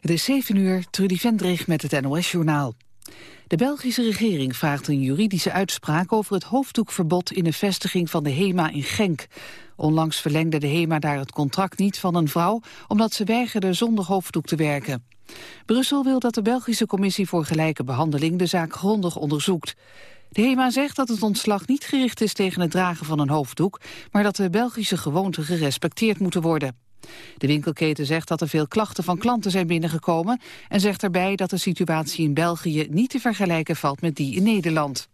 Het is 7 uur, Trudy Vendrig met het NOS-journaal. De Belgische regering vraagt een juridische uitspraak over het hoofddoekverbod in de vestiging van de HEMA in Genk. Onlangs verlengde de HEMA daar het contract niet van een vrouw omdat ze weigerde zonder hoofddoek te werken. Brussel wil dat de Belgische Commissie voor Gelijke Behandeling de zaak grondig onderzoekt. De HEMA zegt dat het ontslag niet gericht is tegen het dragen van een hoofddoek, maar dat de Belgische gewoonten gerespecteerd moeten worden. De winkelketen zegt dat er veel klachten van klanten zijn binnengekomen... en zegt erbij dat de situatie in België niet te vergelijken valt met die in Nederland.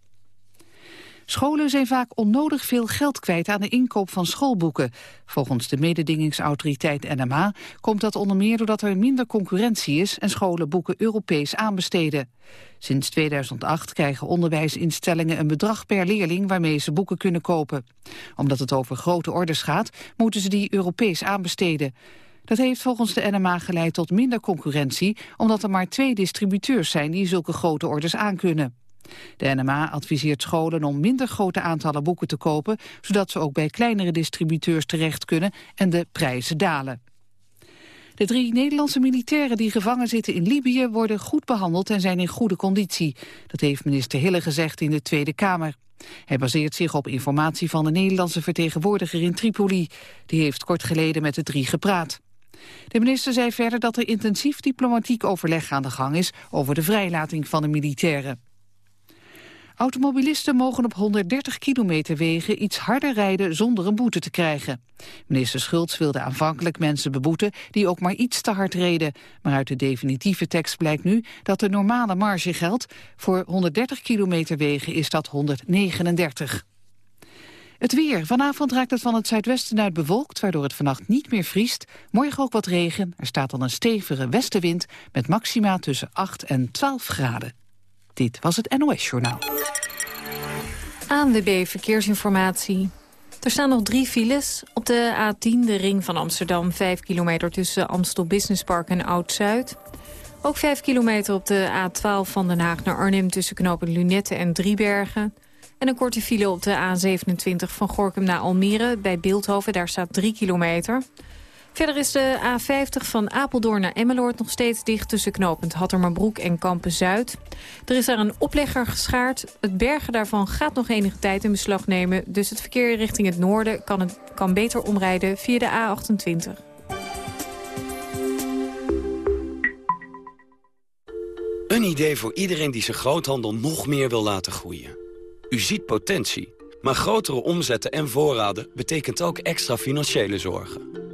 Scholen zijn vaak onnodig veel geld kwijt aan de inkoop van schoolboeken. Volgens de mededingingsautoriteit NMA komt dat onder meer doordat er minder concurrentie is en scholen boeken Europees aanbesteden. Sinds 2008 krijgen onderwijsinstellingen een bedrag per leerling waarmee ze boeken kunnen kopen. Omdat het over grote orders gaat, moeten ze die Europees aanbesteden. Dat heeft volgens de NMA geleid tot minder concurrentie, omdat er maar twee distributeurs zijn die zulke grote orders aankunnen. De NMA adviseert scholen om minder grote aantallen boeken te kopen... zodat ze ook bij kleinere distributeurs terecht kunnen en de prijzen dalen. De drie Nederlandse militairen die gevangen zitten in Libië worden goed behandeld en zijn in goede conditie. Dat heeft minister Hille gezegd in de Tweede Kamer. Hij baseert zich op informatie van de Nederlandse vertegenwoordiger in Tripoli. Die heeft kort geleden met de drie gepraat. De minister zei verder dat er intensief diplomatiek overleg aan de gang is over de vrijlating van de militairen. Automobilisten mogen op 130 kilometer wegen iets harder rijden zonder een boete te krijgen. Minister Schultz wilde aanvankelijk mensen beboeten die ook maar iets te hard reden. Maar uit de definitieve tekst blijkt nu dat de normale marge geldt. Voor 130 kilometer wegen is dat 139. Het weer. Vanavond raakt het van het zuidwesten uit bewolkt, waardoor het vannacht niet meer vriest. Morgen ook wat regen. Er staat dan een stevige westenwind met maxima tussen 8 en 12 graden. Dit was het NOS Journaal. ANWB Verkeersinformatie. Er staan nog drie files. Op de A10, de ring van Amsterdam, 5 kilometer tussen Amstel Business Park en Oud-Zuid. Ook 5 kilometer op de A12 van Den Haag naar Arnhem tussen knopen Lunette en Driebergen. En een korte file op de A27 van Gorkum naar Almere bij Beeldhoven. Daar staat 3 kilometer. Verder is de A50 van Apeldoorn naar Emmeloord nog steeds dicht... tussen knooppunt Hattermerbroek en Kampen-Zuid. Er is daar een oplegger geschaard. Het bergen daarvan gaat nog enige tijd in beslag nemen... dus het verkeer richting het noorden kan, het, kan beter omrijden via de A28. Een idee voor iedereen die zijn groothandel nog meer wil laten groeien. U ziet potentie, maar grotere omzetten en voorraden... betekent ook extra financiële zorgen.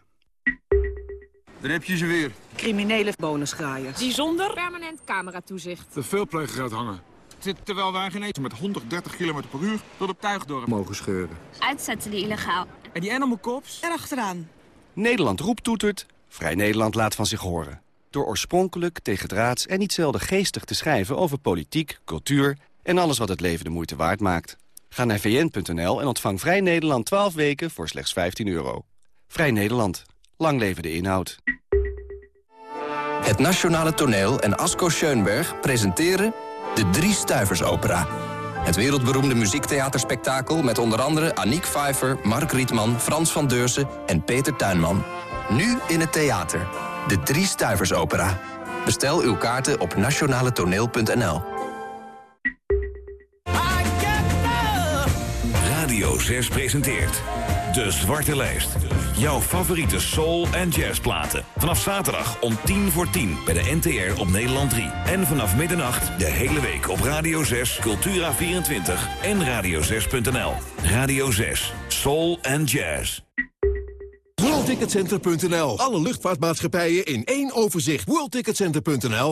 Dan heb je ze weer. Criminele bonusgraaiers. Die zonder permanent cameratoezicht. De veelpleger hangen. Terwijl wij geen eten met 130 km per uur tot op Tuigdorp mogen scheuren. Uitzetten die illegaal. En die animal cops? Erachteraan. Nederland roept toetert. Vrij Nederland laat van zich horen. Door oorspronkelijk, tegendraads en niet zelden geestig te schrijven over politiek, cultuur en alles wat het leven de moeite waard maakt. Ga naar vn.nl en ontvang Vrij Nederland 12 weken voor slechts 15 euro. Vrij Nederland. Lang leven de inhoud. Het Nationale Toneel en Asko Schoenberg presenteren de Drie Stuivers Opera. Het wereldberoemde muziektheaterspektakel met onder andere Aniek Pfeiffer, Mark Rietman, Frans van Deursen en Peter Tuinman. Nu in het theater. De Drie Stuivers Opera. Bestel uw kaarten op nationaletoneel.nl. Radio 6 presenteert De Zwarte Lijst. Jouw favoriete soul- en jazzplaten. Vanaf zaterdag om 10 voor 10 bij de NTR op Nederland 3. En vanaf middernacht de hele week op Radio 6, Cultura24 en radio6.nl. Radio 6, soul en jazz. WorldTicketCenter.nl. Alle luchtvaartmaatschappijen in één overzicht. WorldTicketCenter.nl.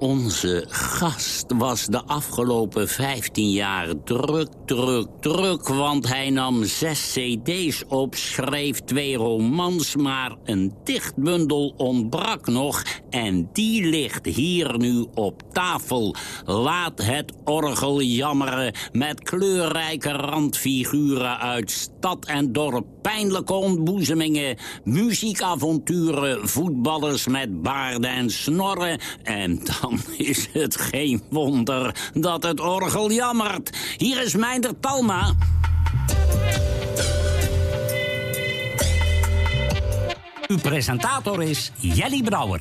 Onze gast was de afgelopen 15 jaar druk, druk, druk... want hij nam zes cd's op, schreef twee romans... maar een dichtbundel ontbrak nog en die ligt hier nu op tafel. Laat het orgel jammeren met kleurrijke randfiguren... uit stad en dorp, pijnlijke ontboezemingen... muziekavonturen, voetballers met baarden en snorren... en dan is het geen wonder dat het orgel jammert. Hier is Meinder Talma. Uw presentator is Jelly Brouwer.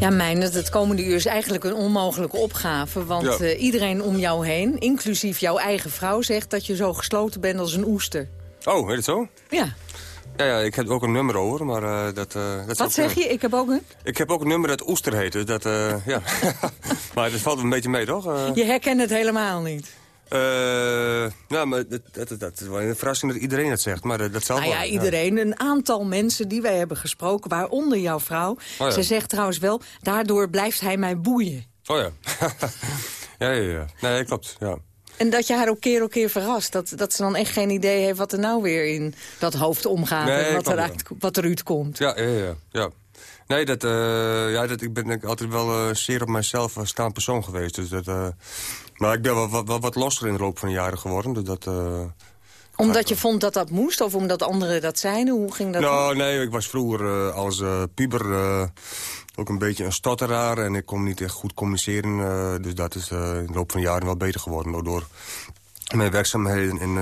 Ja, mijn, het komende uur is eigenlijk een onmogelijke opgave. Want Ja. eh, iedereen om jou heen, inclusief jouw eigen vrouw... zegt dat je zo gesloten bent als een oester. Oh, heet het zo? Ja. Ja, ja ik heb ook een nummer over, maar eh, dat... eh, dat Wat zeg kunnen. je? Ik heb ook een... Ik heb ook een nummer dat Oester heet, dus dat... eh, ja. maar dat valt wel een beetje mee, toch? Eh, Je herkent het helemaal niet. eh, nou, maar dat, dat, dat is wel een verrassing dat iedereen het zegt, maar dat, dat zal Nou wel. ja, iedereen. Een aantal mensen die wij hebben gesproken, waaronder jouw vrouw. Oh ja. Ze zegt trouwens wel, daardoor blijft hij mij boeien. Oh ja. ja, ja, ja. Nee, klopt, ja. En dat je haar ook keer op keer verrast. Dat, dat ze dan echt geen idee heeft wat er nou weer in dat hoofd omgaat. Nee, en wat, klopt, eruit, wat eruit komt. Ja, ja, ja. ja. Nee, dat, eh, ja, dat, ik ben ik altijd wel eh, zeer op mijzelf eh, staand persoon geweest. Dus dat, eh, maar ik ben wel, wat- wel wat losser in de loop van de jaren geworden. Dus dat, eh, Omdat je vond dat dat moest? Of omdat anderen dat zeiden? Hoe ging dat? nou, nee, ik was vroeger eh, als eh, puber eh, ook een beetje een stotteraar. En ik kon niet echt goed communiceren. dus dat is in de loop van de jaren wel beter geworden. Door mijn werkzaamheden am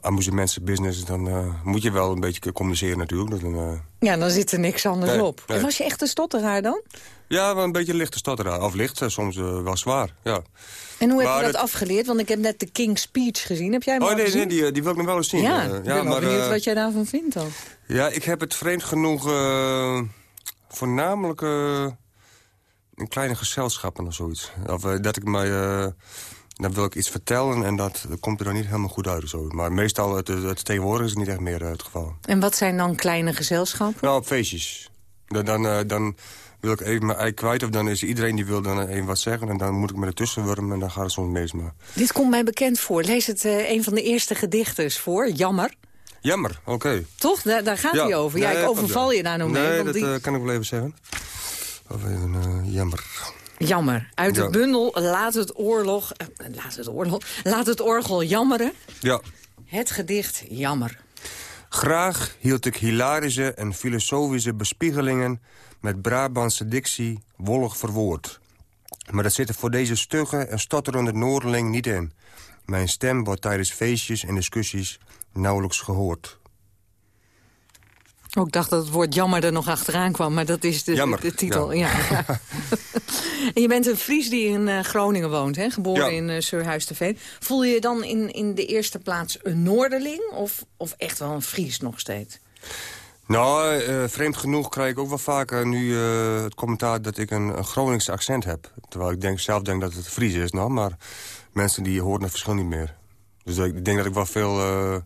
amusementsbusiness. Dan eh, moet je wel een beetje communiceren natuurlijk. Eh, Ja, dan zit er niks anders Nee, op. nee. En was je echt een stotteraar dan? ja, wel een beetje lichte stotteraar. Of licht, eh, soms wel zwaar, ja. En hoe heb Maar je dat, dat- afgeleerd? Want ik heb net de King's Speech gezien. Heb jij hem Oh nee, gezien? nee die, die wil ik nog wel eens zien. Ja, ik ben wel benieuwd wat jij daarvan vindt dan. Ja, ik heb het vreemd genoeg voornamelijk in kleine gezelschappen of zoiets. Of dat ik mij... dan wil ik iets vertellen en dat, dat komt er dan niet helemaal goed uit zo. Maar meestal, het, het tegenwoordig is niet echt meer eh, het geval. En wat zijn dan kleine gezelschappen? Nou, op feestjes. Dan, dan, eh, dan wil ik even mijn ei kwijt of dan is iedereen die wil dan even wat zeggen... en dan moet ik me ertussen wurmen en dan gaat het soms mis. Maar... Dit komt mij bekend voor. Lees het eh, een van de eerste gedichters voor. Jammer. Jammer, oké. Toch? Daar, daar gaat Ja. hij over. Ja, Nee, ik overval je daar nog mee. Nee, dat die... kan ik wel even zeggen. Of even, eh, jammer. Jammer. Uit het bundel Laat het, oorlog, eh, laat, het oorlog, laat het orgel jammeren. Ja. Het gedicht Jammer. Graag hield ik hilarische en filosofische bespiegelingen... met Brabantse dictie wollig verwoord. Maar dat zit er voor deze stugge en stotterende Noordeling niet in. Mijn stem wordt tijdens feestjes en discussies nauwelijks gehoord. Oh, ik dacht dat het woord jammer er nog achteraan kwam, maar dat is de, Jammer, de titel. ja. Ja. en je bent een Fries die in eh, Groningen woont, hè? geboren Ja. in uh, Surhuis-te-Veen. Voel je je dan in, in de eerste plaats een Noorderling of, of echt wel een Fries nog steeds? Nou, eh, vreemd genoeg krijg ik ook wel vaker nu eh, het commentaar... dat ik een, een Groningse accent heb. Terwijl ik denk, zelf denk dat het Fries is, nou, maar mensen die horen het verschil niet meer. Dus ik denk dat ik wel veel eh,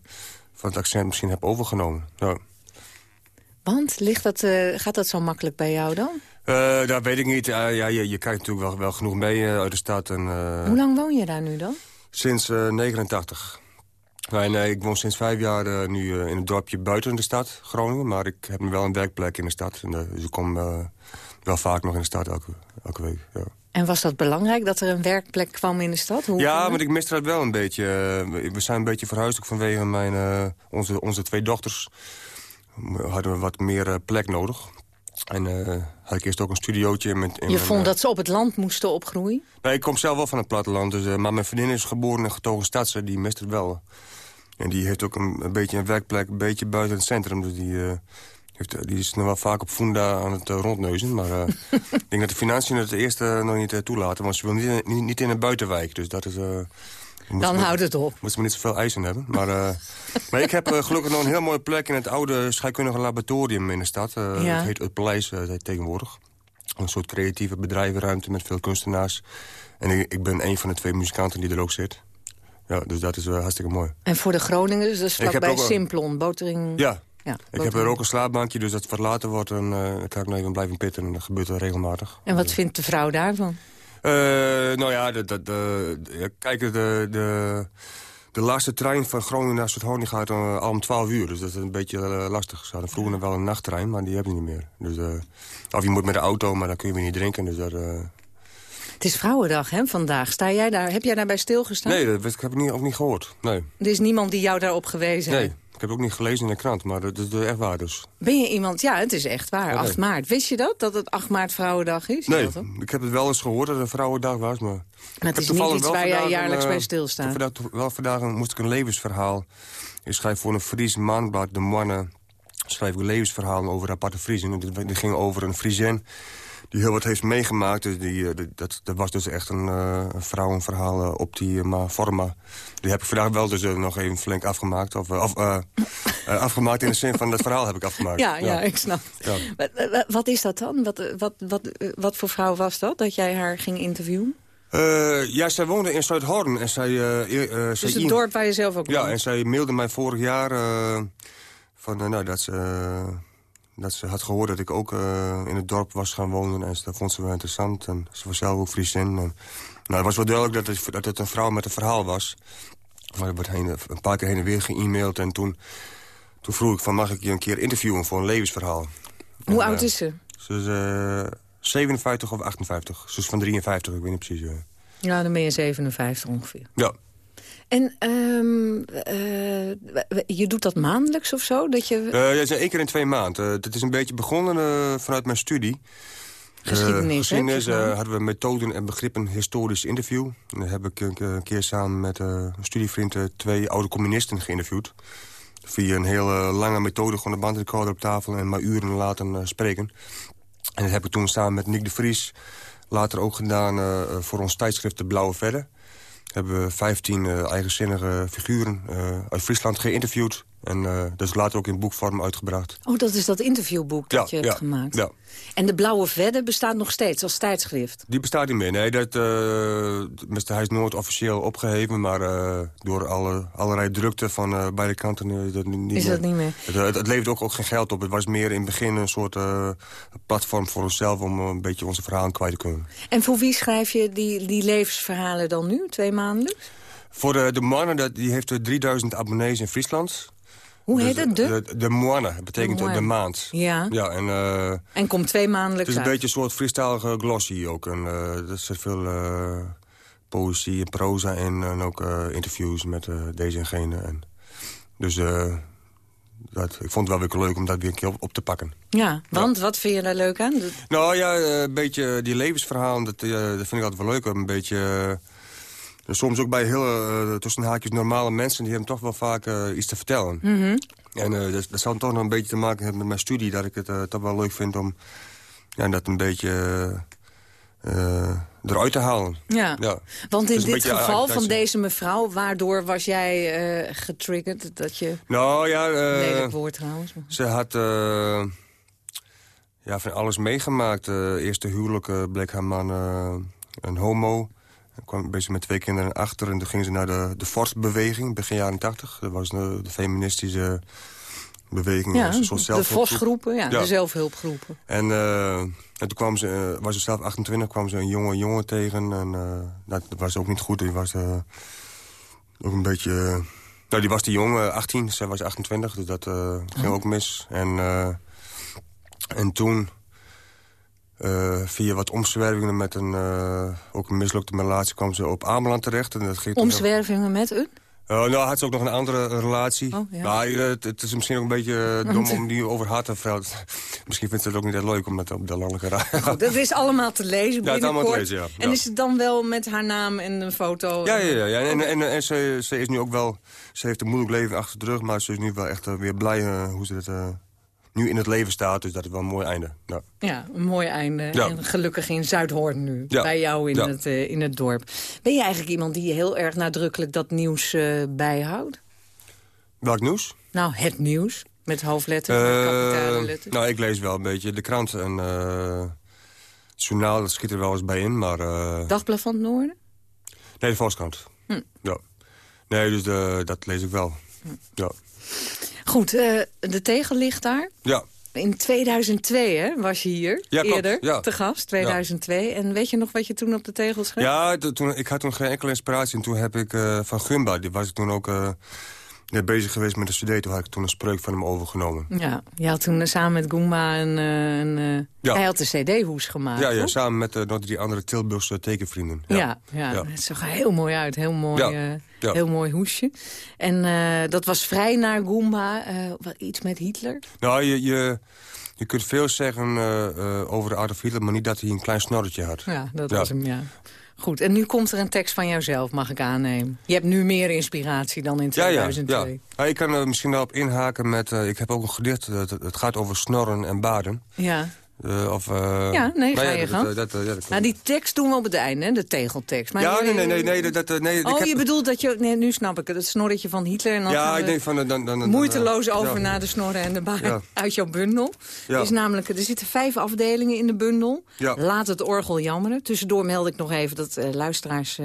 van het accent misschien heb overgenomen. Ja. Want ligt dat, eh, gaat dat zo makkelijk bij jou dan? Eh, dat weet ik niet. Ja, je, je kijkt natuurlijk wel, wel genoeg mee eh, uit de stad. En, Hoe lang woon je daar nu dan? Sinds eh 89. Nee, nee, ik woon sinds vijf jaar nu in een dorpje buiten de stad, Groningen. Maar ik heb nu wel een werkplek in de stad. En, dus ik kom wel vaak nog in de stad elke, elke week. Ja, En was dat belangrijk dat er een werkplek kwam in de stad? Hoe ja maar dat? ik miste dat wel een beetje. We- zijn een beetje verhuisd ook vanwege mijn, onze, onze twee dochters. We hadden we wat meer eh, plek nodig. En uh, had ik eerst ook een studiootje. Met, in je mijn, vond uh, dat ze op het land moesten opgroeien? Nee, ik kom zelf wel van het platteland. Dus, uh, maar mijn vriendin is geboren in getogen stadse. Die mist het wel. En die heeft ook een, een beetje een werkplek een beetje buiten het centrum. Dus die, heeft, die is nog wel vaak op Funda aan het rondneuzen. Maar ik denk dat de financiën het eerste nog niet toelaten. Want ze wil niet, niet, niet in een buitenwijk. Dus dat is... Dan houdt het op. Moeten we niet zoveel eisen hebben. Maar, uh, maar ik heb uh, gelukkig nog een heel mooie plek in het oude scheikundige laboratorium in de stad. Uh, ja. Het heet Het Paleis tegenwoordig. Een soort creatieve bedrijvenruimte met veel kunstenaars. En ik, ik, ben een van de twee muzikanten die er ook zit. Ja, dus dat is hartstikke mooi. En voor de Groningers, dus vlakbij Simplon, Botering... Ja, ja, ik heb er ook een slaapbankje, dus het verlaten wordt... dan kan ik nog even blijven pitten en dat gebeurt er regelmatig. En wat vindt de vrouw daarvan? Uh, nou ja, de, de, de, kijk, de, de, de laatste trein van Groningen naar Zuid-Hoorn gaat uh, al om 12 uur. Dus dat is een beetje uh, lastig. Ze hadden vroeger nog wel een nachttrein, maar die hebben we niet meer. Dus, of je moet met de auto, maar dan kun je weer niet drinken. Dus dat, het is Vrouwendag, hè, vandaag. Sta jij daar, heb jij daarbij stilgestaan? Nee, dat heb ik niet, ook niet gehoord. Nee. Er is niemand die jou daarop gewezen nee. heeft? Ik heb ook niet gelezen in de krant, maar dat is echt waar dus. Ben je iemand... Ja, het is echt waar. Okay. 8 maart. Wist je dat? Dat het 8 maart Vrouwendag is? Nee, ik heb het wel eens gehoord dat het een Vrouwendag was, maar... Maar het is niet iets waar jij jaarlijks een, bij stilstaat. Vandaag, wel vandaag moest ik een levensverhaal... Ik schrijf voor een Fries maandblad, De Mannen... schrijf ik levensverhalen over aparte Friesen. Die ging over een Friesin die heel wat heeft meegemaakt. Dus die, dat, dat was dus echt een, uh, een vrouwenverhaal uh, op die uh, forma. Die heb ik vandaag wel dus nog even flink afgemaakt. Of, of afgemaakt in de zin van dat verhaal heb ik afgemaakt. Ja, ja. ja ik snap. Ja. Wat, is dat dan? Wat, wat, wat, wat voor vrouw was dat, dat jij haar ging interviewen? ja, zij woonde in Zuidhoorn. En zij, dus zij het dorp waar je zelf ook Ja, woont. en zij mailde mij vorig jaar van, nou, dat ze dat ze had gehoord dat ik ook uh, in het dorp was gaan wonen. En dat vond ze wel interessant. En ze was zelf ook Friesin. En, nou, het was wel duidelijk dat het, dat het een vrouw met een verhaal was. Maar er wordt heen, een paar keer heen en weer ge-mailed. En toen, toen vroeg ik van, mag ik je een keer interviewen voor een levensverhaal? Hoe en, oud uh, is ze? Ze is uh, 57 of 58. Ze is van 53, ik weet niet precies. Ja, dan ben je 57 ongeveer. Ja. En um, uh, je doet dat maandelijks of zo? Dat je... Uh, ja, één keer in twee maanden. Uh, het is een beetje begonnen uh, vanuit mijn studie. Geschiedenis, Geschiedenis hadden we methoden en begrippen historisch interview. En dan heb ik een, keer samen met een studievriend twee oude communisten geïnterviewd. Via een hele lange methode, gewoon een bandrecorder op tafel... en maar uren laten spreken. En dat heb ik toen samen met Nick de Vries later ook gedaan voor ons tijdschrift De Blauwe Verre hebben we 15 uh, eigenzinnige figuren uh, uit Friesland geïnterviewd. En uh, dat is later ook in boekvorm uitgebracht. Oh, dat is dat interviewboek dat ja, je ja, hebt gemaakt. Ja. En de Blauwe Vedde bestaat nog steeds als tijdschrift? Die bestaat niet meer. Nee, dat, hij is nooit officieel opgeheven. Maar door alle, allerlei drukte van beide kanten is dat niet is meer. dat niet meer? Het, het, het levert ook, ook geen geld op. Het was meer in het begin een soort platform voor onszelf... om een beetje onze verhalen kwijt te kunnen. En voor wie schrijf je die, die levensverhalen dan nu, twee maandelijks? Voor de, de Moanne, dat, die heeft 3000 abonnees in Friesland. Hoe heet dus, het? De, de, de betekent de, de, maand. Ja. ja en, uh, en komt twee maandelijks Het is een uit. beetje een soort freestylige glossy ook. En, uh, er zit veel uh, poëzie en proza in. En ook interviews met deze en gene. En, dus dat, ik vond het wel weer leuk om dat weer een keer op, op te pakken. Ja, want ja. wat vind je daar leuk aan? Nou ja, een beetje die levensverhalen, dat, dat vind ik altijd wel leuk. Een beetje... Soms ook bij hele, uh, tussen haakjes, normale mensen... die hebben toch wel vaak uh, iets te vertellen. Mm -hmm. En uh, dat, dat zou toch nog een beetje te maken hebben met mijn studie... dat ik het toch wel leuk vind om ja, dat een beetje eruit te halen. Ja, ja. want in dit geval van deze mevrouw... waardoor was jij getriggerd dat je... Nou ja... lelijk woord trouwens. Ze had ja, van alles meegemaakt. eerste huwelijk bleek haar man een homo... Ik kwam bezig met twee kinderen achter en toen ging ze naar de, de Forst-beweging, begin jaren 80. Dat was de, de feministische beweging. Ja, een soort de Vosgroepen, ja, ja, de zelfhulpgroepen. En, uh, en toen kwam ze, uh, was ze zelf 28, kwam ze een jonge jongen tegen. En uh, dat was ook niet goed. Die was ook een beetje... nou, die was die jongen, 18, zij was 28, dus dat ging ook mis. En, en toen... Uh, via wat omzwervingen met een, uh, ook een mislukte relatie kwam ze op Ameland terecht. En dat ging omzwervingen met een? Uh, nou, had ze ook nog een andere relatie. Oh, ja. Maar het, het, is misschien ook een beetje dom om die over haar te vertellen. misschien vindt ze het ook niet echt leuk om dat op de landelijke raad... Dat is allemaal te lezen Ja, het allemaal te lezen, ja. En ja. is het dan wel met haar naam en een foto? Ja, ja, ja. ja. En, en, en, en ze, ze, is nu ook wel... Ze heeft een moeilijk leven achter de rug, maar ze is nu wel echt weer blij hoe ze het nu in het leven staat. Dus dat is wel een mooi einde. Ja, ja een mooi einde. Ja. En gelukkig in Zuidhoorn nu, Ja. bij jou in, het, uh, in het dorp. Ben je eigenlijk iemand die heel erg nadrukkelijk dat nieuws uh, bijhoudt? Welk nieuws? Nou, het nieuws. Met hoofdletters, met kapitale letters. Nou, ik lees wel een beetje de krant en uh, het journaal. Dat schiet er wel eens bij in, maar... Uh... Dagblad van het Noorden? Nee, de Volkskrant. Hm. Ja. Nee, dus de, dat lees ik wel. Ja. Goed, uh, de tegel ligt daar. Ja. In 2002 hè, was je hier ja, eerder ja. te gast, 2002. Ja. En weet je nog wat je toen op de tegel schreef? Ja, toen, ik had toen geen enkele inspiratie. En toen heb ik uh, van Gumba, die was ik toen ook uh, net bezig geweest met de cd. Toen had ik toen een spreuk van hem overgenomen. Ja, je had toen samen met Goomba een... een ja. Hij had de cd-hoes gemaakt, Ja, ja samen met nog drie andere Tilburgse tekenvrienden. Ja, ja, ja, ja. het zag er heel mooi uit. Heel mooi, heel mooi hoesje. En dat was vrij naar Goomba. iets met Hitler? Nou, je... je je kunt veel zeggen uh, uh, over Adolf Hitler, maar niet dat hij een klein snorretje had. Ja, dat was hem, ja. Goed, en nu komt er een tekst van jouzelf, mag ik aannemen. Je hebt nu meer inspiratie dan in 2002. Ja, ja, ja. ik kan er misschien wel op inhaken met... Uh, ik heb ook een gedicht, het, het gaat over snorren en baden. Ja. Uh, of, uh, ja, nee, ga nou je ja, gang. Dat, dat, dat, nou, die tekst doen we op het einde, hè? de tegeltekst. Maar ja, je, nee, nee, nee. nee, dat, nee oh, ik heb... je bedoelt dat je... Nee, nu snap ik het. Het snorretje van Hitler. En dan ja, ik denk van... Dan, dan, dan, moeiteloos over ja. naar de snorren en de baard ja. uit jouw bundel. Is namelijk, er zitten vijf afdelingen in de bundel. Laat het orgel jammeren. Tussendoor meld ik nog even dat uh, luisteraars...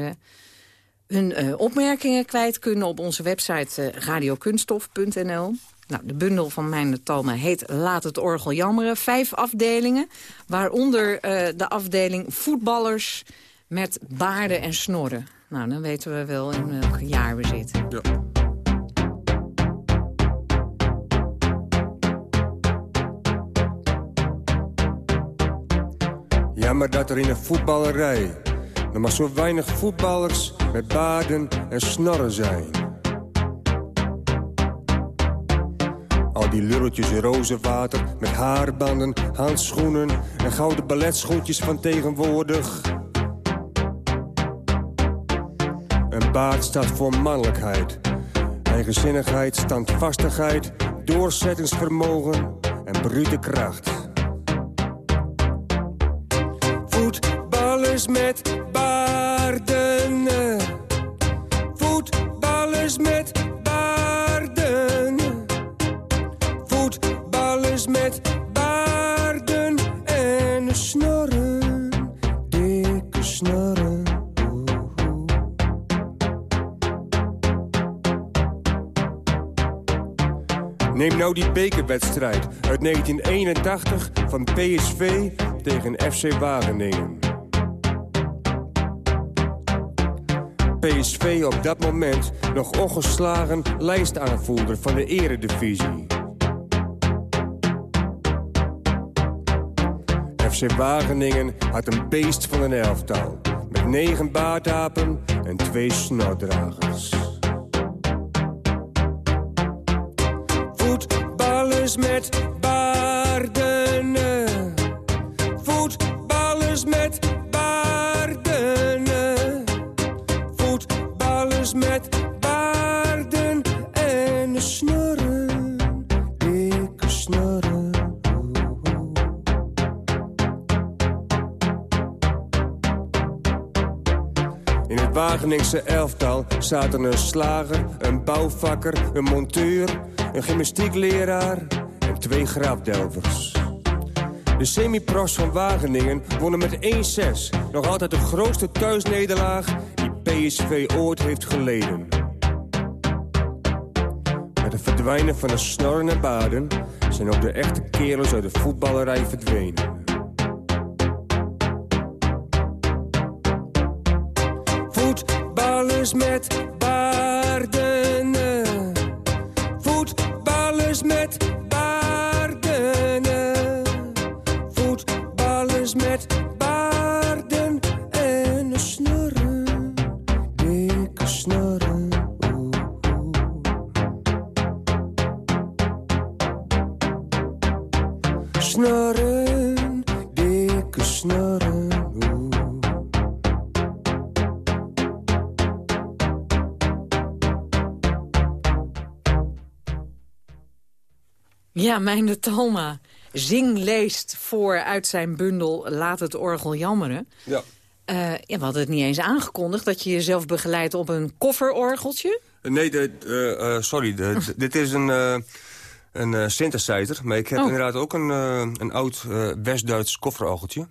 Hun opmerkingen kwijt kunnen op onze website radiokunststof.nl. Nou, de bundel van mijn Talma heet Laat het orgel jammeren. Vijf afdelingen, waaronder uh, de afdeling voetballers met baarden en snorren. Nou, dan weten we wel in welk jaar we zitten. Ja. Jammer dat er in een voetballerij nog maar zo weinig voetballers met baarden en snorren zijn. Die lulletjes in roze water met haarbanden, handschoenen en gouden balletschoentjes van tegenwoordig. Een baard staat voor mannelijkheid, eigenzinnigheid, standvastigheid, doorzettingsvermogen en brute kracht. Voetballers met nou die bekerwedstrijd uit 1981 van PSV tegen FC Wageningen. PSV op dat moment nog ongeslagen lijstaanvoerder van de eredivisie. FC Wageningen had een beest van een elftal. Met negen baardapen en twee snordragers. Voetballers met baarden. Voetballers met baarden. Voetballers met baarden en snorren. Dikke snorren. In het Wageningse elftal zaten een slager, een bouwvakker, een monteur, een gymnastiekleraar twee grafdelvers. De semi-pros van Wageningen wonnen met 1-6. Nog altijd de grootste thuisnederlaag die PSV ooit heeft geleden. Met het verdwijnen van de snorren en baden... zijn ook de echte kerels uit de voetballerij verdwenen. Voetballers met Ja, mijn de Talma. Zing leest voor uit zijn bundel Laat het orgel jammeren. Ja. Uh, ja, we hadden het niet eens aangekondigd dat je jezelf begeleidt op een kofferorgeltje. Nee, de, uh, uh, sorry. De, dit is een, een synthesizer. Maar ik heb oh. inderdaad ook een, een oud West-Duits kofferorgeltje.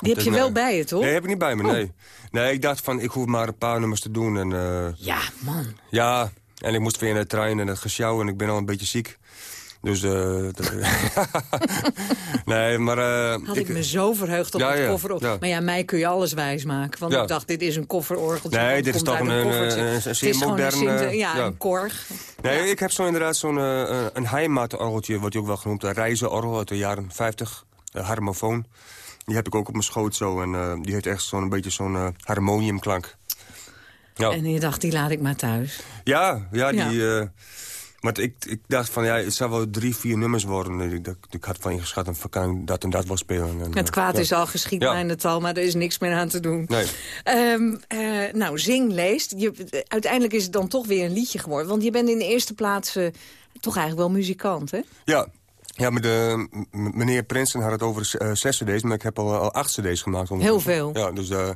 Die heb je wel bij je, toch? Nee, heb ik niet bij me, oh. nee. Nee, ik dacht van, ik hoef maar een paar nummers te doen. En, ja, man. Ja, en ik moest weer in de trein en het gesjouw en ik ben al een beetje ziek. Dus, uh, nee, maar... Uh, Had ik, me zo verheugd op ja, het kofferorgel. Ja. Maar ja, mij kun je alles wijsmaken. Want ik dacht, dit is een kofferorgeltje. Nee, dit is toch een, een, een, een, zeer modern... Een, ja, een korg. Nee, ik heb zo inderdaad zo'n uh, een heimatorgeltje, wordt ook wel genoemd. Een reizenorgel uit de jaren 50, harmofoon. Die heb ik ook op mijn schoot zo. En die heeft echt zo'n beetje zo'n harmoniumklank. Ja. En je dacht, die laat ik maar thuis. Ja, ja, die... Maar ik, ik dacht van, ja, het zou wel drie, vier nummers worden. Ik, ik, ik had van ingeschat en kan dat en dat wel spelen. En, het kwaad is al geschied ja. het al, maar er is niks meer aan te doen. Nee. Um, uh, nou, zing, leest. Je, uiteindelijk is het dan toch weer een liedje geworden. Want je bent in de eerste plaats uh, toch eigenlijk wel muzikant, hè? Ja, ja, maar de, meneer Prinsen had het over uh, zes cd's, maar ik heb al, al acht cd's gemaakt. Heel veel. Ja, dus uh,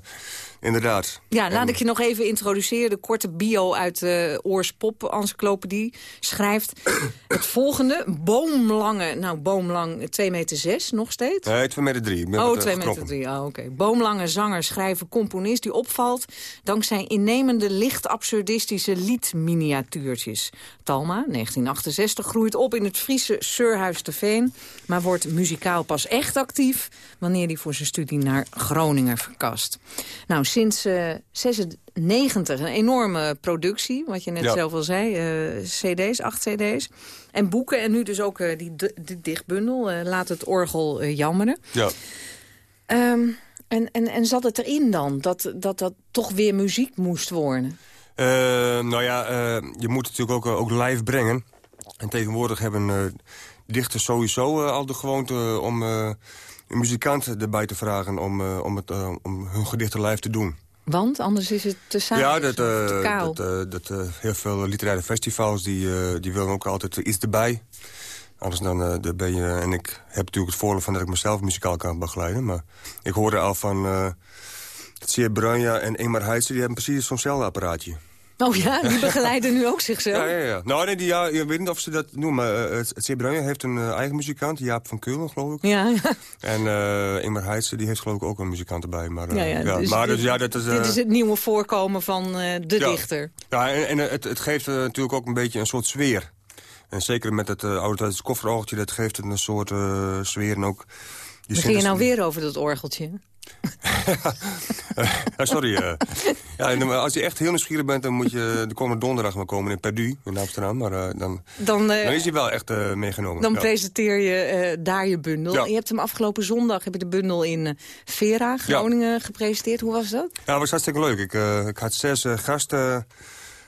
inderdaad. Ja, laat ik je nog even introduceren. De korte bio uit de Oors Pop Encyclopedie schrijft het volgende. Boomlange, nou boomlang 2 meter 6 nog steeds? Nee, 2 meter 3. Oh, 2 meter 3, oh, oké. Okay. Boomlange zanger, schrijver, componist die opvalt... dankzij innemende, licht absurdistische liedminiatuurtjes. Talma, 1968, groeit op in het Friese Surhuis te Veen... maar wordt muzikaal pas echt actief... wanneer hij voor zijn studie naar Groningen verkast. Nou, sinds uh, 96 een enorme productie, wat je net ja. zelf al zei. Uh, cd's, acht cd's. En boeken en nu dus ook uh, die, die dichtbundel, Laat het orgel jammeren. Ja. Um, en, en, en zat het erin dan, dat dat, dat toch weer muziek moest worden? nou ja, je moet het natuurlijk ook, ook live brengen. En tegenwoordig hebben dichters sowieso al de gewoonte om een muzikant erbij te vragen om, uh, om, het, uh, om hun gedichten live te doen. Want anders is het te saai, Ja, dat, te kaal. dat, dat heel veel literaire festivals die, die willen ook altijd iets erbij. Anders dan, dan ben je... En ik heb natuurlijk het voordeel van dat ik mezelf muzikaal kan begeleiden. Maar ik hoorde al van... Uh, Tsier Branja en Emar Heitse, die hebben precies zo'nzelfde apparaatje. Oh ja, die begeleiden nu ook zichzelf? Ja, ja, ja. Nou, nee, die, ja, ik weet niet of ze dat noemen, maar uh, het heeft een uh, eigen muzikant, Jaap van Keulen, geloof ik. Ja, ja. En uh, Ingmar Heitse, die heeft geloof ik ook een muzikant erbij. Maar, ja, ja, dus, maar, dus, ja, dat is, dit is het nieuwe voorkomen van de dichter. Ja, en, en het, het geeft natuurlijk ook een beetje een soort sfeer. En zeker met het oudertijds kofferorgeltje, dat geeft het een soort sfeer. En ook Begin je nou weer over dat orgeltje? ja, sorry. Uh. Ja, als je echt heel nieuwsgierig bent, dan moet je de komende donderdag maar komen in Perdu in Amsterdam. Maar uh, dan, dan, uh, dan, is hij wel echt meegenomen. Dan presenteer je daar je bundel. Ja. Je hebt hem afgelopen zondag heb je de bundel in Vera, Groningen, gepresenteerd. Hoe was dat? Ja, dat was hartstikke leuk. Ik, ik had zes gasten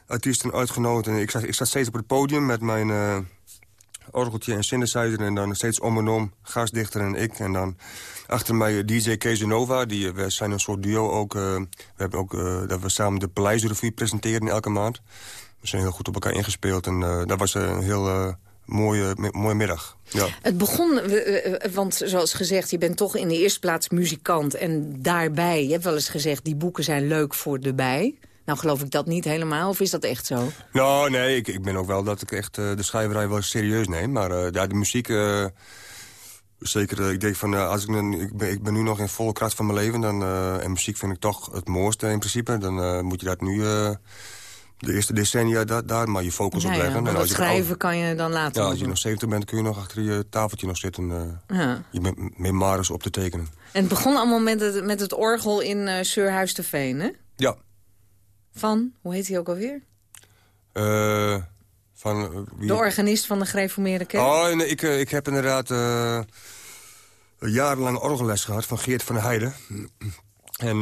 artiesten uitgenodigd. En ik, zat, ik zat steeds op het podium met mijn orgeltje en synthesizer... en dan steeds om en om, gastdichter en ik. En dan achter mij DJ Kezenova. Die, we zijn een soort duo ook. Uh, we hebben ook uh, dat we samen de Paleisrevue presenteren elke maand. We zijn heel goed op elkaar ingespeeld. En dat was een heel mooie, mooie middag. Ja. Het begon, want zoals gezegd, je bent toch in de eerste plaats muzikant. En daarbij, je hebt wel eens gezegd, die boeken zijn leuk voor de bij. Nou geloof ik dat niet helemaal, of is dat echt zo? Nou, nee, ik, ik ben ook wel dat ik echt uh, de schrijverij wel serieus neem. Maar uh, ja, de muziek... Uh, zeker, ik denk van, als ik, ik, ben, ik ben nu nog in volle kracht van mijn leven... Dan, en muziek vind ik toch het mooiste in principe. Dan moet je dat nu de eerste decennia da daar maar je focus op leggen. Ja, en als je schrijven kan je dan later Ja, als je nog 70 bent kun je nog achter je tafeltje nog zitten... Uh, ja. je memoires op te tekenen. En het begon allemaal met het, met het orgel in uh, Surhuis te Veen, hè? Ja. Van, hoe heet hij ook alweer? Uh, van, uh, wie? De organist van de gereformeerde kerk? Oh, nee, ik, uh, ik heb inderdaad jarenlang orgelles gehad van Geert van Heijden. En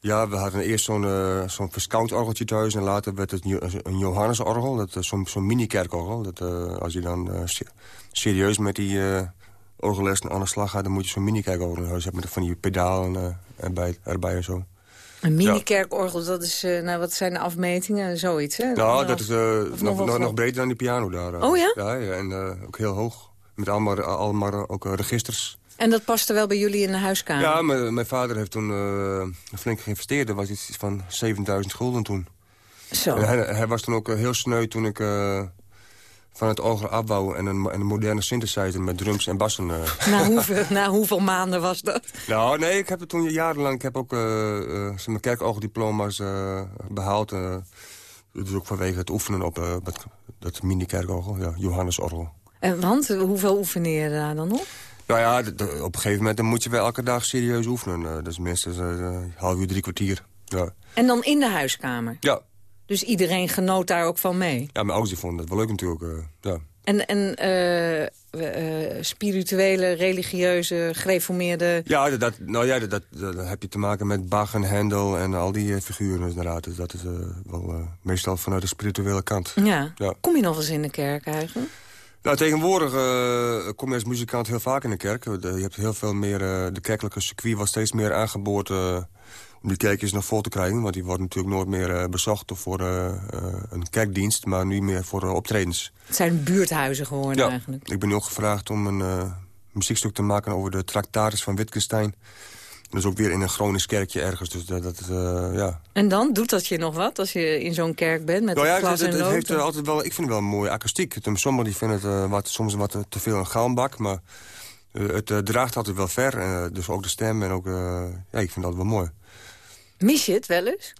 ja, we hadden eerst zo'n zo'n orgeltje thuis... en later werd het een Johannesorgel, zo'n zo'n mini-kerkorgel. Dat, als je dan serieus met die orgelles aan de slag gaat... dan moet je zo'n mini-kerkorgel in huis hebben... met van die pedalen erbij, erbij en zo. Een mini-kerkorgel, dat is, uh, nou, wat zijn de afmetingen? Zoiets, hè? Nou, dat is uh, nog, nog, nog, beter dan die piano daar. Oh ja? Ja, ja en ook heel hoog. Met allemaal, allemaal ook registers. En dat paste wel bij jullie in de huiskamer? Ja, mijn vader heeft toen flink geïnvesteerd. Dat was iets van 7000 gulden toen. Zo. En hij, hij, was toen ook heel sneu toen ik van het ogen afbouwen en een, een, moderne synthesizer met drums en bassen. Uh. Na, hoeveel, na hoeveel maanden was dat? Nou, nee, ik heb het toen jarenlang... Ik heb ook uh, uh, mijn kerkorgeldiploma's uh, behaald. dus ook vanwege het oefenen op dat, dat mini-kerkorgel, ja, Johannesorgel. En want, hoeveel oefen je daar dan op? Nou ja, op een gegeven moment dan moet je wel elke dag serieus oefenen. dus minstens een half uur, drie kwartier. Ja. En dan in de huiskamer? Ja, dus iedereen genoot daar ook van mee? Ja, mijn ouders vonden het wel leuk natuurlijk. Uh, ja. En, en uh, uh, spirituele, religieuze, gereformeerde... Ja, dat, nou ja dat, dat, dat, heb je te maken met Bach en Hendel en al die figuren inderdaad. Dus dat is wel meestal vanuit de spirituele kant. Ja. ja. Kom je nog eens in de kerk eigenlijk? Nou, tegenwoordig kom je als muzikant heel vaak in de kerk. Je hebt heel veel meer... de kerkelijke circuit was steeds meer aangeboord om die kerkjes nog vol te krijgen. Want die worden natuurlijk nooit meer uh, bezocht voor uh, een kerkdienst, maar nu meer voor optredens. Het zijn buurthuizen geworden ja, eigenlijk. Ik ben nu ook gevraagd om een muziekstuk te maken over de Tractatus van Wittgenstein. Dat is ook weer in een Gronings kerkje ergens. Dus dat, dat ja. En dan? Doet dat je nog wat als je in zo'n kerk bent met nou ja, glas het, en het heeft altijd wel, Ik vind het wel een mooie akoestiek. Sommigen die vinden het wat, soms wat te veel een galmbak, maar het draagt altijd wel ver. dus ook de stem en ook... ja, ik vind dat wel mooi. Mis je het wel eens?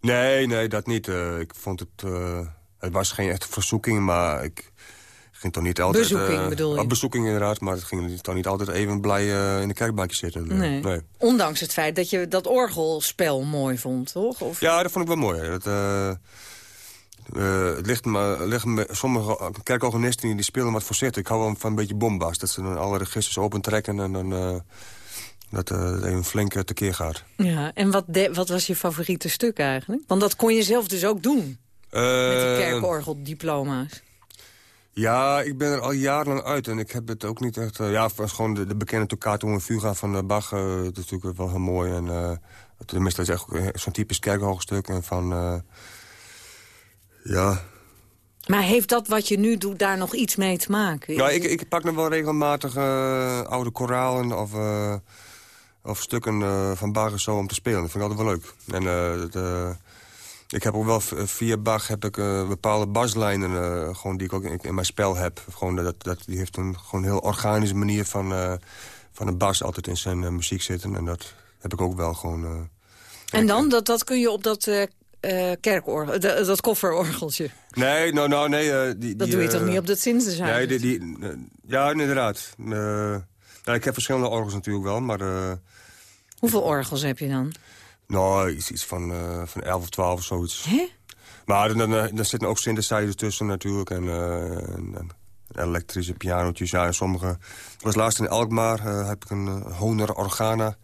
Nee, nee, dat niet. Uh, ik vond het... Uh, het was geen echte verzoeking, maar ik ging toch niet altijd... Bezoeking uh, bedoel je? Bezoeking inderdaad, maar het ging toch niet altijd even blij in de kerkbankje zitten. Nee. nee. Ondanks het feit dat je dat orgelspel mooi vond, toch? Of... Ja, dat vond ik wel mooi. Het, het ligt me, ligt me, sommige kerkorganisten die spelen wat voorzichtig. Ik hou wel van een beetje bombast. Dat ze dan alle registers opentrekken en dan dat uh, het even flink uh, tekeer gaat. Ja, en wat, wat was je favoriete stuk eigenlijk? Want dat kon je zelf dus ook doen. Uh, met die kerkorgeldiploma's. Ja, ik ben er al jarenlang uit. En ik heb het ook niet echt... ja, was gewoon de, de bekende Toccato en Fuga van Bach. dat is natuurlijk wel heel mooi. En tenminste, dat is echt zo'n typisch kerkorgelstuk. En van... ja... Maar heeft dat wat je nu doet daar nog iets mee te maken? Ja, ik, ik pak nog wel regelmatig oude koralen of of stukken uh, van Bach zo om te spelen. Dat vind ik altijd wel leuk. En uh, de, ik heb ook wel via Bach heb ik uh, bepaalde baslijnen gewoon die ik ook in, in, mijn spel heb. Gewoon dat, dat, die heeft een gewoon heel organische manier van, van een bas altijd in zijn muziek zitten. En dat heb ik ook wel gewoon... en dan? Dat, dat kun je op dat kerkorgel, dat kofferorgeltje? Nee, nou, nou nee. die, dat doe je toch niet op dat synthesizer? Nee, die, die, ja, inderdaad. nou, ik heb verschillende orgels natuurlijk wel, maar... Hoeveel orgels heb je dan? Nou, iets, iets van, uh, van 11 of 12 of zoiets. Hè? Maar dan, dan, dan zitten ook synthesizers tussen natuurlijk. En, uh, en, en elektrische pianotjes. Ja, en sommige... Ik was laatst in Alkmaar. Uh, heb ik een Honor Organa. Dat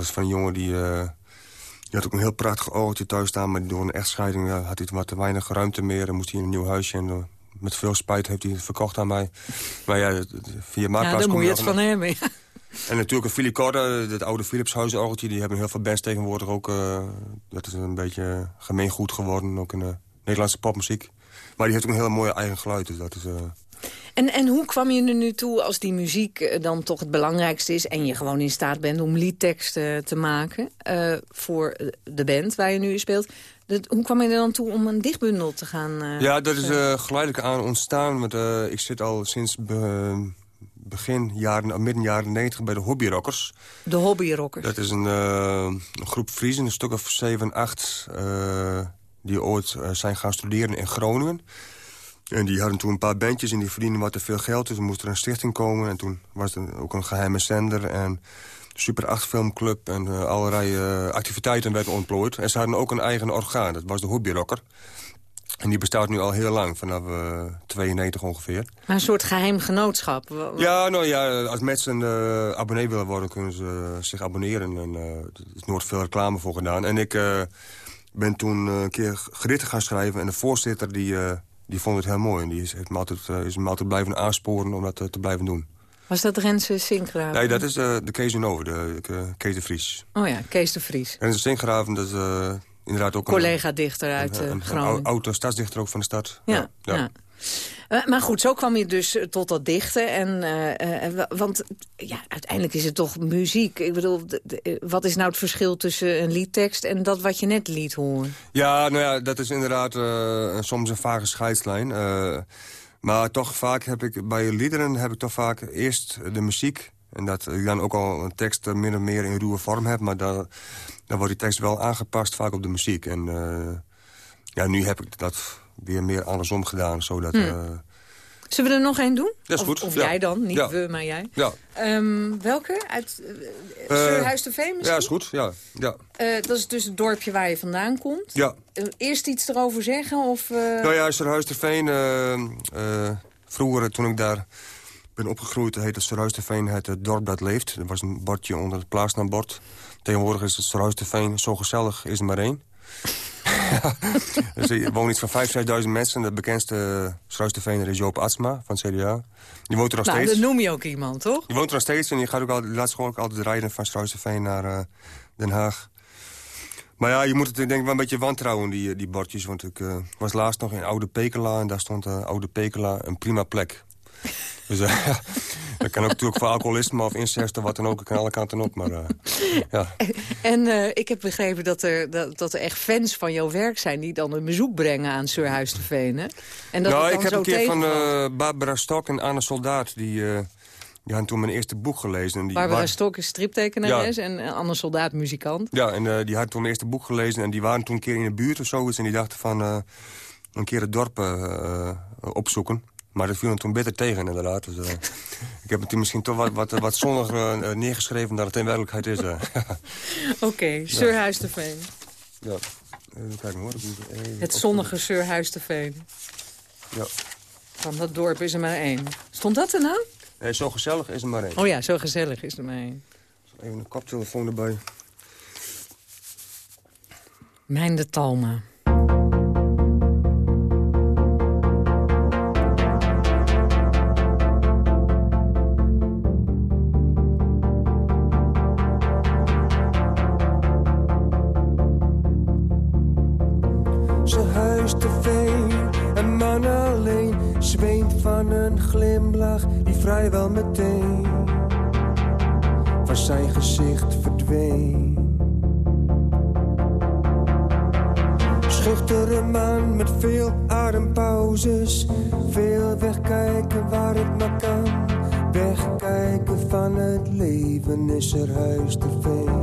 was van een jongen die... die had ook een heel prachtig orgeltje thuis staan. Maar door een echtscheiding had hij wat te weinig ruimte meer. En moest hij in een nieuw huisje. En met veel spijt heeft hij het verkocht aan mij. Maar ja, via Marktplaats... Ja, dan moet je het van hem, ja. En natuurlijk een Filicorda, het oude Philips huisorgeltje... die hebben heel veel bands tegenwoordig ook... Uh, dat is een beetje gemeengoed geworden, ook in de Nederlandse popmuziek. Maar die heeft ook een hele mooie eigen geluid, dus dat is... Uh... En, en hoe kwam je er nu toe als die muziek dan toch het belangrijkste is... en je gewoon in staat bent om liedteksten te maken uh, voor de band waar je nu speelt... Dat, hoe kwam je er dan toe om een dichtbundel te gaan... ja, dat is geleidelijk aan ontstaan. Want, ik zit al sinds begin jaren, midden jaren 90 bij de Hobbyrockers. De Hobbyrockers. Dat is een, uh, een groep Friesen, een stuk of 7, 8... Uh, die ooit uh, zijn gaan studeren in Groningen. En die hadden toen een paar bandjes en die verdienden wat te veel geld. Dus er moest er een stichting komen. En toen was er ook een geheime zender en Super 8 filmclub... en allerlei activiteiten werden ontplooid. En ze hadden ook een eigen orgaan, dat was de Hobbyrocker. En die bestaat nu al heel lang, vanaf uh, 92 ongeveer. Maar een soort geheim genootschap? Ja, nou ja, als mensen uh, abonnee willen worden, kunnen ze zich abonneren. En er is nooit veel reclame voor gedaan. En ik ben toen een keer gedichten gaan schrijven. En de voorzitter die, die vond het heel mooi. En die is, heeft me altijd, is me altijd blijven aansporen om dat te blijven doen. Was dat Renze Sinkgraven? Nee, dat is de Kees in Over, de, Kees de Vries. Oh ja, Kees de Vries. Renze Sinkgraven, dat is inderdaad ook Collega-dichter uit een, een, Groningen. Een oude stadsdichter ook van de stad. Ja, ja. ja. Uh, maar goed, zo kwam je dus tot dat dichten. En, uh, want ja, uiteindelijk is het toch muziek. Ik bedoel, wat is nou het verschil tussen een liedtekst... en dat wat je net liet horen? Ja, nou ja, dat is inderdaad soms een vage scheidslijn. maar toch vaak heb ik bij liederen heb ik toch vaak eerst de muziek... en dat ik dan ook al een tekst min of meer in ruwe vorm heb... maar dan, dan wordt die tekst wel aangepast vaak op de muziek. En ja, nu heb ik dat weer meer andersom gedaan. Zodat, hmm. Zullen we er nog één doen? Dat is of, goed. Of ja. jij dan, niet ja. we, maar jij. Ja. Um, welke? Uit uh, Surhuis de Veen misschien? Ja, is goed. Ja. Ja. Uh, dat is dus het dorpje waar je vandaan komt. Ja. Uh, eerst iets erover zeggen? Of, Nou ja, Surhuis de Veen... vroeger, toen ik daar ben opgegroeid, heette Surhuis de Veen het dorp dat leeft. Er was een bordje onder het plaatsnaambord. Tegenwoordig is het Surhuis de Veen zo gezellig is er maar één. dus er wonen iets van 5.000, 6.000 mensen. De bekendste uh, Struisteveener is Joop Atsma van CDA. Die woont er nog nou, steeds. dat noem je ook iemand, toch? Die woont er nog steeds en die gaat ook altijd, laat gewoon ook altijd rijden van Struisteveen naar uh, Den Haag. Maar ja, je moet het denk ik wel een beetje wantrouwen, die, die bordjes. Want ik uh, was laatst nog in Oude Pekela en daar stond Oude Pekela een prima plek. Dus uh, dat kan ook natuurlijk voor alcoholisme of incest of wat dan ook. Ik kan alle kanten op, maar uh, ja. En uh, ik heb begrepen dat er, dat, dat er echt fans van jouw werk zijn... die dan een bezoek brengen aan Surhuis te Venen. En dat nou, ik heb een keer van. Barbara Stok en Anne Soldaat... die, die hadden toen mijn eerste boek gelezen. En die Barbara waren- Stok is striptekenares Ja. en Anne Soldaat muzikant. Ja, en eh, die hadden toen mijn eerste boek gelezen... en die waren toen een keer in de buurt of zoiets... en die dachten van eh, een keer het dorp eh, eh, opzoeken. Maar dat viel hem toen beter tegen, inderdaad. Dus, eh, ik heb het toen misschien toch wat, wat, wat zonniger eh, neergeschreven... dan het in werkelijkheid is. eh. Oké, Surhuis te Veen. ja. Even kijken hoor. Even Het zonnige Surhuis te Veen. Ja. Van dat dorp is er maar één. Stond dat er nou? Nee, zo gezellig is er maar één. Oh ja, zo gezellig is er maar één. Even een koptelefoon erbij. Mijn de Talma. Die vrijwel meteen van zijn gezicht verdween. Schuchtere man met veel adempauzes, veel wegkijken waar het maar kan. Wegkijken van het leven is er huis te veen.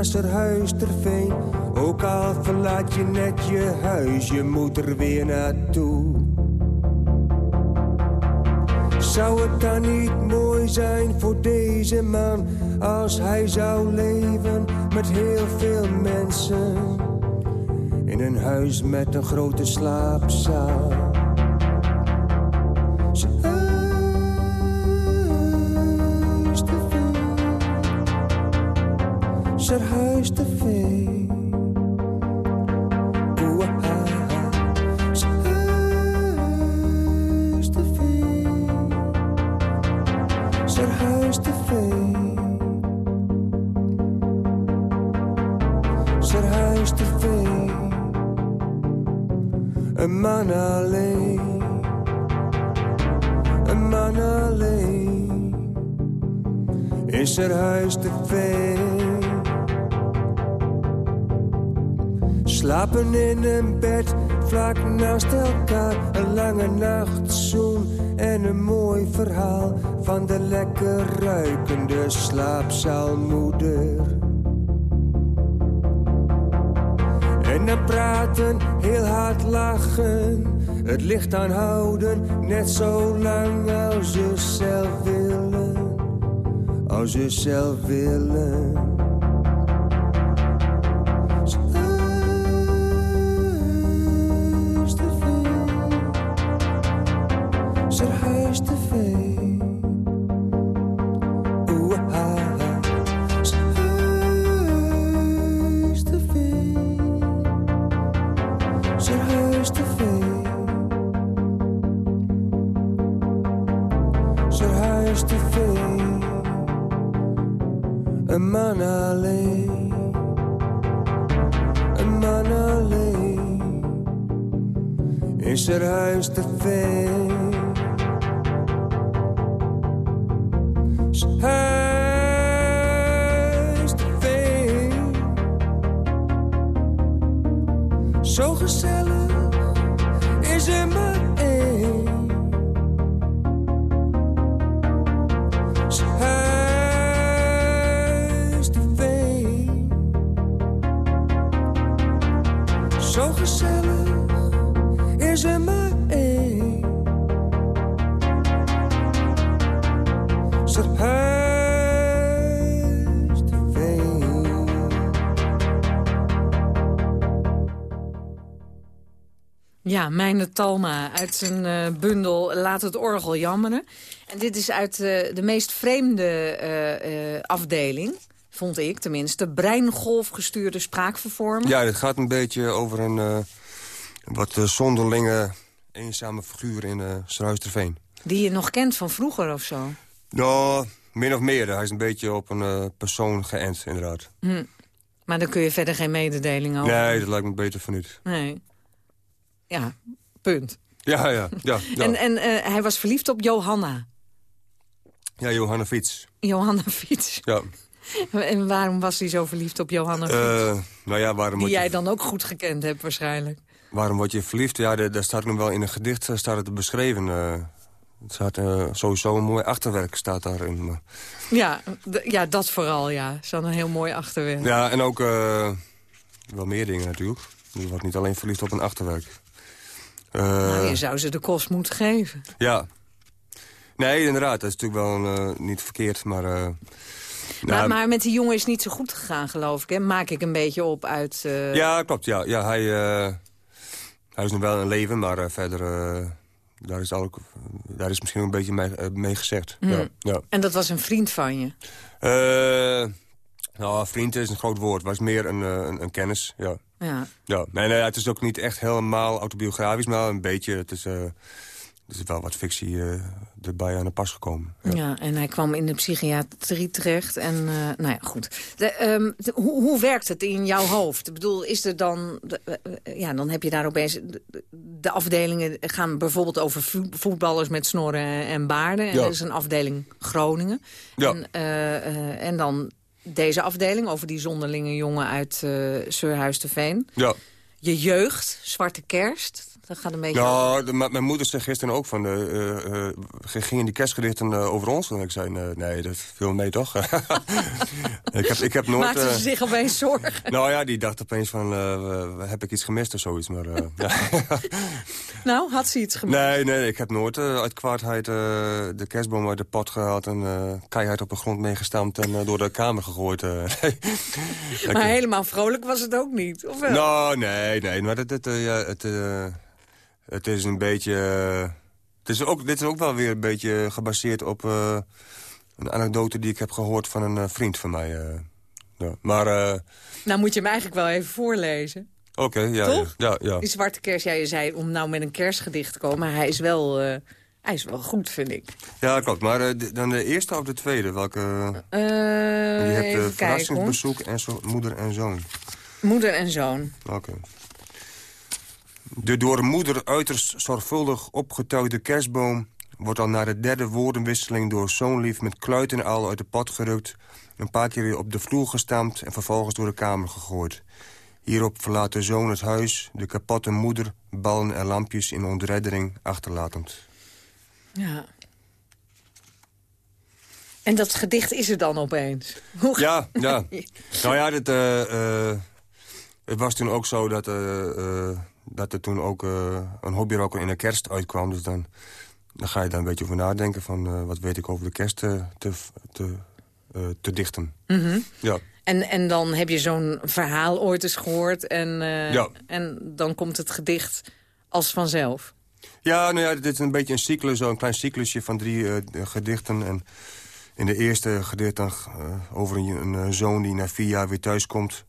Naar z'n huis ter veen. Ook al verlaat je net je huis, je moet er weer naartoe. Zou het dan niet mooi zijn voor deze man als hij zou leven met heel veel mensen in een huis met een grote slaapzaal? Is er huis te veel. In een bed, vlak naast elkaar. Een lange nachtzoen en een mooi verhaal... van de lekker ruikende slaapzaalmoeder. En dan praten, heel hard lachen, het licht aanhouden, net zo lang als ze zelf willen, als ze zelf willen. Is er huis te veel. Ze huis te veel. Zo gezellig Ja, Mijne Talma uit zijn eh, bundel Laat het orgel jammeren. En dit is uit eh, de meest vreemde eh, afdeling, vond ik tenminste. Breingolfgestuurde spraakvervorming. Ja, dit gaat een beetje over een wat zonderlinge, eenzame figuur in uh, Struisterveen. Die je nog kent van vroeger of zo. Nou, min of meer. Hij is een beetje op een persoon geënt, inderdaad. Hm. Maar daar kun je verder geen mededeling over. Nee, dat lijkt me beter van niet. Nee. Ja, punt. Ja, ja, ja. ja. En, en eh, hij was verliefd op Johanna. ja, Johanna Fiets. Johanna Fiets. Ja. En waarom was hij zo verliefd op Johanna Fiets? Eh, nou ja, waarom Die jij je, dan ook goed gekend hebt waarschijnlijk. waarom word je verliefd? Ja, daar staat nog wel in een gedicht eh, staat het beschreven. het staat sowieso een mooi achterwerk staat daarin. maar- Ja, ja, dat vooral, ja. Zo'n een heel mooi achterwerk. Ja, en ook wel meer dingen natuurlijk. Je wordt niet alleen verliefd op een achterwerk. Eh, Nou, je zou ze de kost moeten geven. Ja. Nee, inderdaad. Dat is natuurlijk wel een, eh, niet verkeerd, maar... eh, maar, nou, maar met die jongen is het niet zo goed gegaan, geloof ik. Hè? Maak ik een beetje op uit... eh, Ja, klopt. Ja, ja hij, eh, hij is nog wel in leven, maar eh, verder... eh, daar, is ook, daar is misschien ook een beetje mee, eh, mee gezegd. Hmm. Ja, ja. En dat was een vriend van je. Eh, nou, vriend is een groot woord. was meer een, eh, een, een kennis, ja. Ja. ja. Nee, nee, het is ook niet echt helemaal autobiografisch, maar een beetje. Het is, eh, er is wel wat fictie eh, erbij aan de pas gekomen. Ja. en hij kwam in de psychiatrie terecht. En eh, nou ja, goed. De, ehm, de- hoe, hoe werkt het in jouw hoofd? Ik bedoel, is er dan... de- ja, dan heb je daar opeens... De, de afdelingen gaan bijvoorbeeld over vo- voetballers met snorren en baarden. En Ja. er is een afdeling Groningen. Ja. En, en dan deze afdeling over die zonderlinge jongen uit uh, Surhuis-de-Veen. Ja. Je jeugd, Zwarte Kerst. Dat gaat een beetje... Nou, de- mijn moeder zei gisteren ook van... eh, gingen die kerstgedichten over ons? En ik zei, nee, dat viel mee toch? ik, heb, ik heb nooit... Maakte ze zich opeens zorgen? nou ja, die dacht opeens van, heb ik iets gemist of zoiets. Maar. Nou, had ze iets gemist? Nee, nee, ik heb nooit uit kwaadheid de kerstboom uit de pot gehaald... en keihard op de grond meegestampt en door de kamer gegooid. Maar helemaal vrolijk was het ook niet, of wel? Nou, nee, nee, maar het, het, eh, ja, het, het is een beetje... eh, het is ook, dit is ook wel weer een beetje gebaseerd op eh, een anekdote die ik heb gehoord van een eh, vriend van mij. ja. Maar, Nou moet je hem eigenlijk wel even voorlezen. oké, ja, ja, ja. Die Zwarte Kerst, ja, je zei om nou met een kerstgedicht te komen... maar hij is wel, hij is wel goed, vind ik. Ja, klopt. Maar dan de eerste of de tweede? Welke... Eh, je hebt uh, verrassingsbezoek en zo, moeder en zoon. Moeder en zoon. Oké. De door moeder uiterst zorgvuldig opgetuigde kerstboom... wordt al na de derde woordenwisseling door zoonlief met kluit en al uit de pot gerukt... een paar keer weer op de vloer gestampt en vervolgens door de kamer gegooid. Hierop verlaat de zoon het huis, de kapotte moeder... ballen en lampjes in ontreddering achterlatend. Ja. En dat gedicht is er dan opeens? Hoe Ja, ja. nou ja, dit, eh, eh, het was toen ook zo dat, eh, dat er toen ook eh, een hobbyrocker in de kerst uitkwam. Dus dan, dan ga je daar een beetje over nadenken van eh, wat weet ik over de kerst te, te, te, eh, te dichten. Mhm. Ja. En, en dan heb je zo'n verhaal ooit eens gehoord... En, eh, Ja. en dan komt het gedicht als vanzelf. Ja, nou ja, dit is een beetje een cyclus, zo'n klein cyclusje van drie eh, gedichten. En in de eerste gedicht dan, eh, over een, een eh, zoon die na vier jaar weer thuis komt.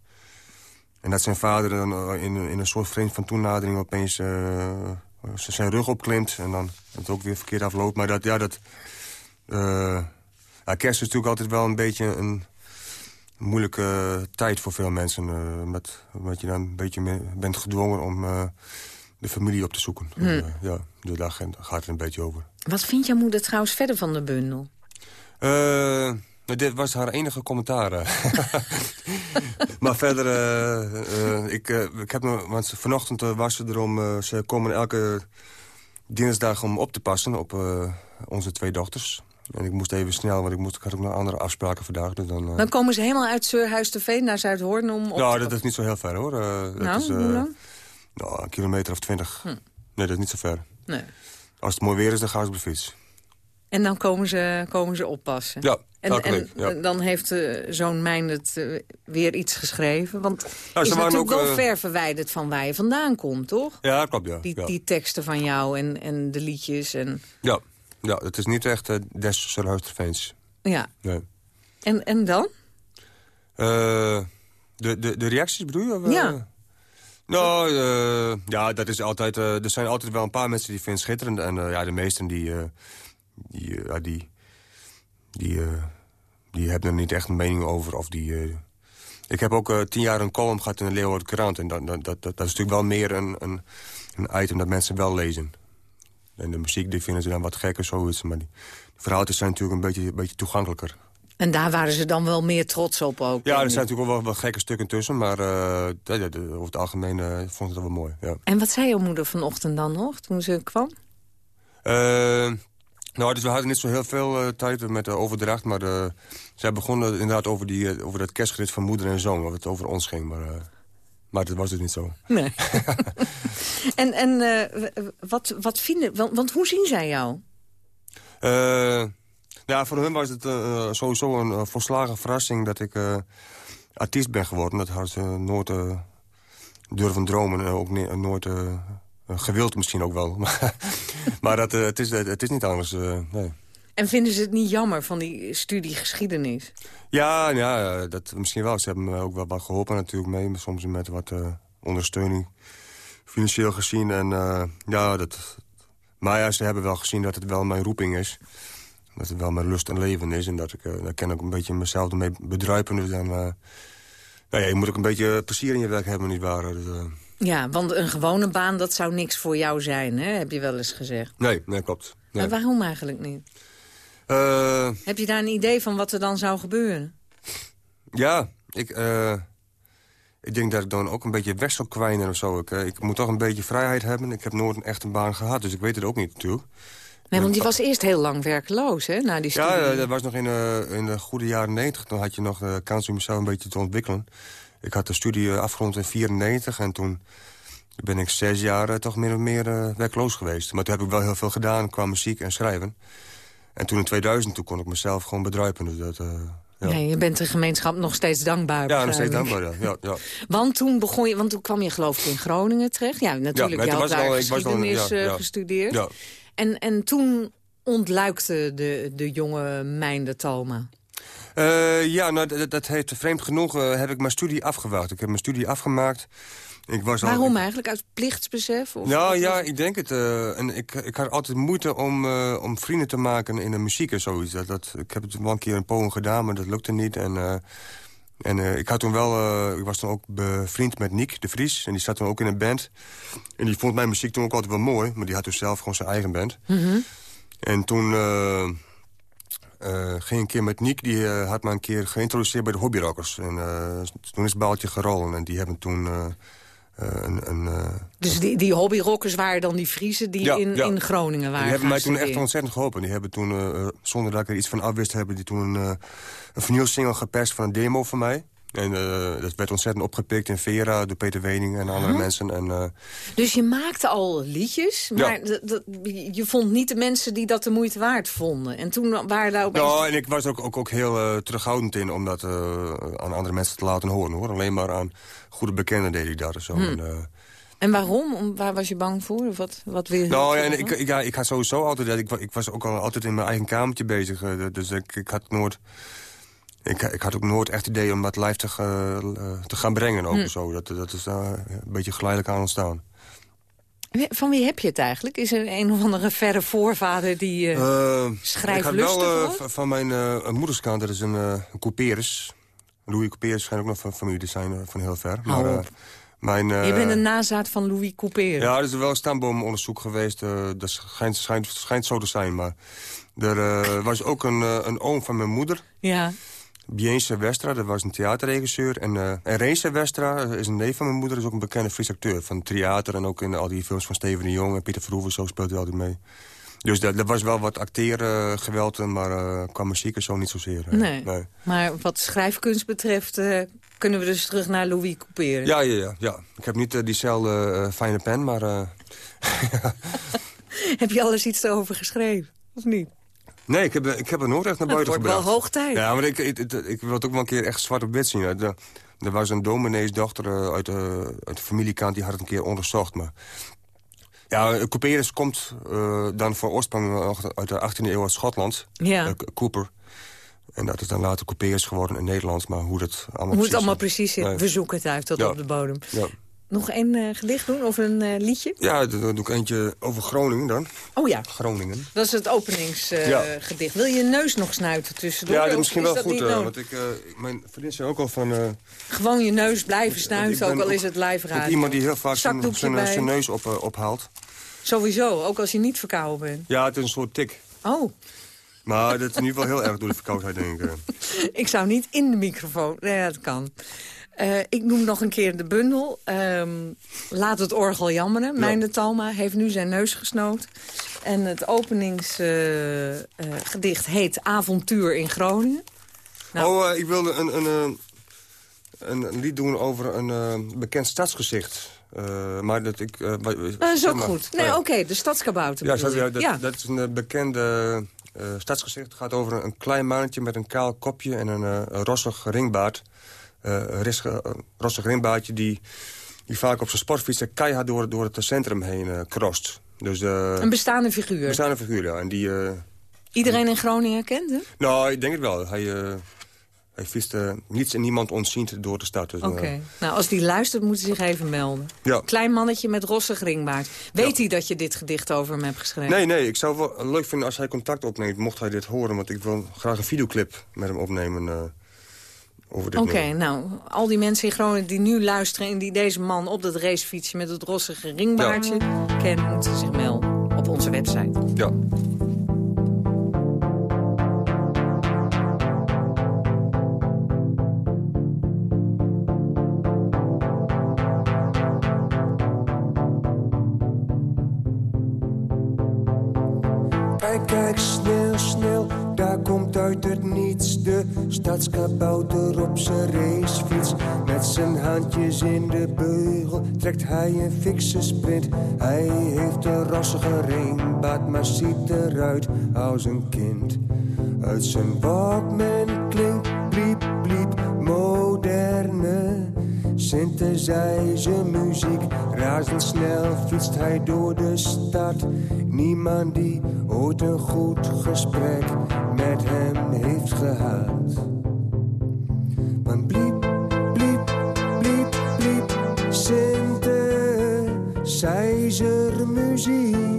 En dat zijn vader dan eh, in, in een soort vreemd van toenadering opeens eh, zijn rug opklimt. En dan het ook weer verkeerd afloopt. Maar dat, ja, dat... eh, ja, kerst is natuurlijk altijd wel een beetje een moeilijke tijd voor veel mensen. met, omdat je dan een beetje bent gedwongen om de familie op te zoeken. Hmm. Eh, ja, dus daar gaat het een beetje over. Wat vindt jouw moeder trouwens verder van de bundel? Dit was haar enige commentaar. eh. maar verder, eh, eh, ik, ik heb nog, want vanochtend was ze erom, eh, ze komen elke dinsdag om op te passen op eh, onze twee dochters. En ik moest even snel, want ik, moest, ik had ook nog andere afspraken vandaag. Dus dan, Dan komen ze helemaal uit Surhuis te Veen naar Zuidhoorn om... Op nou, dat is niet zo heel ver hoor. Dat Nou, is, eh, hoe lang? nou, een kilometer of twintig. Hm. Nee, dat is niet zo ver. Nee. Als het mooi weer is, dan gaan ze op de fiets. En dan komen ze, komen ze oppassen. Ja, En, en ja. dan heeft eh, zo'n Meindert eh, weer iets geschreven. Want het Nou, ze is natuurlijk ook, wel eh, ver verwijderd van waar je vandaan komt, toch? Ja, klopt, ja. Die, ja. die teksten van jou en, en de liedjes. En, Ja, ja, het is niet echt uh, des Surhuisterveens. ja. Nee. En, en dan? Eh, de, de, de reacties bedoel je? Of? Ja. Nou, ja, dat is altijd, er zijn altijd wel een paar mensen die vinden het schitterend. En ja, de meesten die, die, eh, ja, die, die, eh, die hebben er niet echt een mening over. Of die, eh, ik heb ook tien jaar een column gehad in de Leeuwarden Krant. En dat, dat, dat, dat is natuurlijk wel meer een, een, een item dat mensen wel lezen. En de muziek die vinden ze dan wat gekker, zoiets. Maar die, die verhaaltjes zijn natuurlijk een beetje, een beetje toegankelijker. En daar waren ze dan wel meer trots op ook. Ja, er zijn natuurlijk wel wat gekke stukken tussen. Maar uh, over het algemeen uh, vond ik dat wel mooi. Ja. En wat zei jouw moeder vanochtend dan nog, toen ze kwam? Uh, nou, dus we hadden niet zo heel veel uh, tijd met de overdracht. Maar uh, zij begonnen inderdaad over, die, over dat kerstgericht van moeder en zoon. Of het over ons ging. Maar, uh, maar dat was dus niet zo. Nee. en en wat, wat vinden... Want, want, hoe zien zij jou? ja, voor hun was het sowieso een volslagen verrassing dat ik artiest ben geworden. Dat had ze nooit durven dromen en ook nooit gewild misschien ook wel. maar dat, het, is, het is niet anders, nee. En vinden ze het niet jammer van die studie geschiedenis? Ja, ja dat misschien wel. Ze hebben me ook wel wat geholpen natuurlijk mee. Soms met wat ondersteuning financieel gezien. En ja, dat... Maar ja, ze hebben wel gezien dat het wel mijn roeping is dat het wel mijn lust en leven is. En dat ik, uh, daar kan ik een beetje mezelf ermee bedruipen. Dus dan, nou ja, je moet ook een beetje plezier in je werk hebben, nietwaar? Dus. Ja, want een gewone baan, dat zou niks voor jou zijn, hè? heb je wel eens gezegd. Nee, nee klopt. Nee. Maar waarom eigenlijk niet? heb je daar een idee van wat er dan zou gebeuren? Ja, ik, ik denk dat ik dan ook een beetje weg zou kwijnen of zo. Ik, ik moet toch een beetje vrijheid hebben. Ik heb nooit een echte baan gehad, dus ik weet het ook niet natuurlijk. Nee, want die was eerst heel lang werkloos, hè, na die studie. Ja, dat was nog in de, in de goede jaren 90. Dan had je nog de kans om jezelf een beetje te ontwikkelen. Ik had de studie afgerond in 94 en toen ben ik zes jaar toch meer of meer uh, werkloos geweest. Maar toen heb ik wel heel veel gedaan qua muziek en schrijven. En toen in 2000 toen kon ik mezelf gewoon bedruipen. Dus dat, uh, ja. Nee, je bent de gemeenschap nog steeds dankbaar. Ja, nog steeds dankbaar, ja. ja, ja. Want toen begon je, want toen kwam je geloof ik in Groningen terecht. Ja, natuurlijk, ja, je had daar wel, geschiedenis ja, gestudeerd. Ja. En, en toen ontluikte de, de jonge Mijnde Talma. Uh, ja, nou, dat, dat heeft vreemd genoeg uh, heb ik mijn studie afgewacht. Ik heb mijn studie afgemaakt. Ik was Waarom al, ik, eigenlijk? Uit plichtsbesef? Of, nou ja, ik denk het. Uh, en ik, ik had altijd moeite om, om vrienden te maken in de muziek en zoiets. Dat, dat, ik heb het wel een keer een poging gedaan, maar dat lukte niet. En, en ik had toen wel, ik was toen ook bevriend met Niek de Vries. En die zat toen ook in een band. En die vond mijn muziek toen ook altijd wel mooi. Maar die had dus zelf gewoon zijn eigen band. Mm -hmm. En toen... eh, ging een keer met Niek. Die eh, had me een keer geïntroduceerd bij de hobbyrockers. En toen is het baaltje gerollen. En die hebben toen een... een dus die, die hobbyrockers waren dan die Friesen die in, in Groningen waren Die hebben mij toen echt ontzettend geholpen. Die hebben toen, zonder dat ik er iets van afwist... hebben die toen een, een vernieuwsingle geperst van een demo van mij. En uh, dat werd ontzettend opgepikt in Vera, door Peter Wening en andere mensen. En, uh... Dus je maakte al liedjes, maar ja. je vond niet de mensen die dat de moeite waard vonden. En toen waren daar ook... Ja, en ik was ook, ook, ook heel uh, terughoudend in om dat aan andere mensen te laten horen. hoor. Alleen maar aan goede bekenden deed ik dat. Zo. Hmm. En, en waarom? Waar was je bang voor? Of wat, wat wil je nou, ja, en ik, ik, ja, ik had sowieso altijd... Ik, ik was ook al altijd in mijn eigen kamertje bezig. dus ik, ik had nooit ik, ik had ook nooit echt idee om dat live te, uh, te gaan brengen. Ook hm. zo. Dat, dat is daar een beetje geleidelijk aan ontstaan. Van wie heb je het eigenlijk? Is er een of andere verre voorvader die uh, uh, schrijflustig Ik had wel van mijn moederskant, dat is een, een Couperus. Louis Couperus schijnt ook nog van familie te zijn van heel ver. Maar, mijn, je bent een nazaat van Louis Couperus. Ja, er is wel een stamboomonderzoek geweest. dat schijnt, schijnt, schijnt zo te zijn. Maar er was ook een, een oom van mijn moeder. Ja. Bien Westra, dat was een theaterregisseur. En, uh, en Westra is een neef van mijn moeder, is ook een bekende Fries acteur. Van theater en ook in al die films van Steven de Jong en Pieter Verhoeven, zo speelt hij altijd mee. Dus dat, dat was wel wat acteren geweld, maar uh, qua muziek is zo niet zozeer. Uh, nee. nee. Maar wat schrijfkunst betreft uh, kunnen we dus terug naar Louis Couperen. Ja, ja, ja, ja. Ik heb niet diezelfde fijne pen, maar... heb je alles iets erover geschreven, of niet? Nee, ik heb, ik heb nooit echt naar buiten gebracht. Het wordt wel hoog tijd. Ja, maar ik, ik, ik, wil het ook wel een keer echt zwart op wit zien. Er, er was een domineesdochter uh, uit, de, uit de familiekant, die had het een keer onderzocht. Maar ja, Couperus komt uh, dan voor oorsprong uit de 18e eeuw uit Schotland. Ja. Uh, Cooper. En dat is dan later Couperus geworden in Nederland. Maar hoe dat allemaal hoe het allemaal precies zit, we zoeken het uit tot op de bodem. Ja. Nog een uh, gedicht doen of een uh, liedje? Ja, dan doe ik eentje over Groningen dan. Oh ja. Groningen. Dat is het openingsgedicht. Ja. Wil je neus nog snuiten tussendoor? Ja, dat is misschien wel goed. want ik, mijn vriendin zei ook al van... Gewoon je neus blijven snuiten, ook al is het live radio. iemand die heel vaak zijn, zijn, neus op, ophaalt. Sowieso, ook als je niet verkouden bent. Ja, het is een soort tik. Oh. Maar dat is in ieder geval heel erg door de verkoudheid, denk ik. ik zou niet in de microfoon... Nee, dat kan. Uh, ik noem nog een keer de bundel. Um, Laat het orgel jammeren. Ja. Mijn de Talma heeft nu zijn neus gesnoot. En het openingsgedicht uh, uh, heet Avontuur in Groningen. Nou. Oh, ik wilde een, een, een, lied doen over een bekend stadsgezicht. maar dat ik... dat is ook maar, goed. Nee, oké, okay, de stadskabouter. Ja, dat, ja, dat, ja, dat, is een bekende stadsgezicht. Het gaat over een klein mannetje met een kaal kopje en een, een rossig ringbaard uh, rossig rimbaatje die, die vaak op zijn sportfiets keihard door, door het centrum heen uh, krost. Dus, uh, een bestaande figuur? Een bestaande figuur, ja. En die, Iedereen in Groningen kent hem? Nou, ik denk het wel. Hij, hij fietst niets en niemand ontziend door de stad. Dus, Oké. nou, als die luistert, moet hij zich even melden. Ja. Klein mannetje met rossig ringbaard. Weet hij dat je dit gedicht over hem hebt geschreven? Nee, nee. Ik zou wel leuk vinden als hij contact opneemt, mocht hij dit horen. Want ik wil graag een videoclip met hem opnemen... Oké, nou, al die mensen in Groningen die nu luisteren... en die deze man op dat racefietsje met het rossige ringbaardje kennen... moeten zich melden op onze website. Ja. Kijk, kijk, snel, snel, daar komt uit het niets de stadskabouter op zijn racefiets. Met zijn handjes in de beugel trekt hij een fikse sprint. Hij heeft een rossige ringbaard, maar ziet eruit als een kind. Uit zijn Walkman klinkt bliep, bliep, moderne synthesizer muziek. Razendsnel fietst hij door de stad. Niemand die ooit een goed gesprek met hem heeft gehad. Want bliep, bliep, bliep, bliep, synthesizer muziek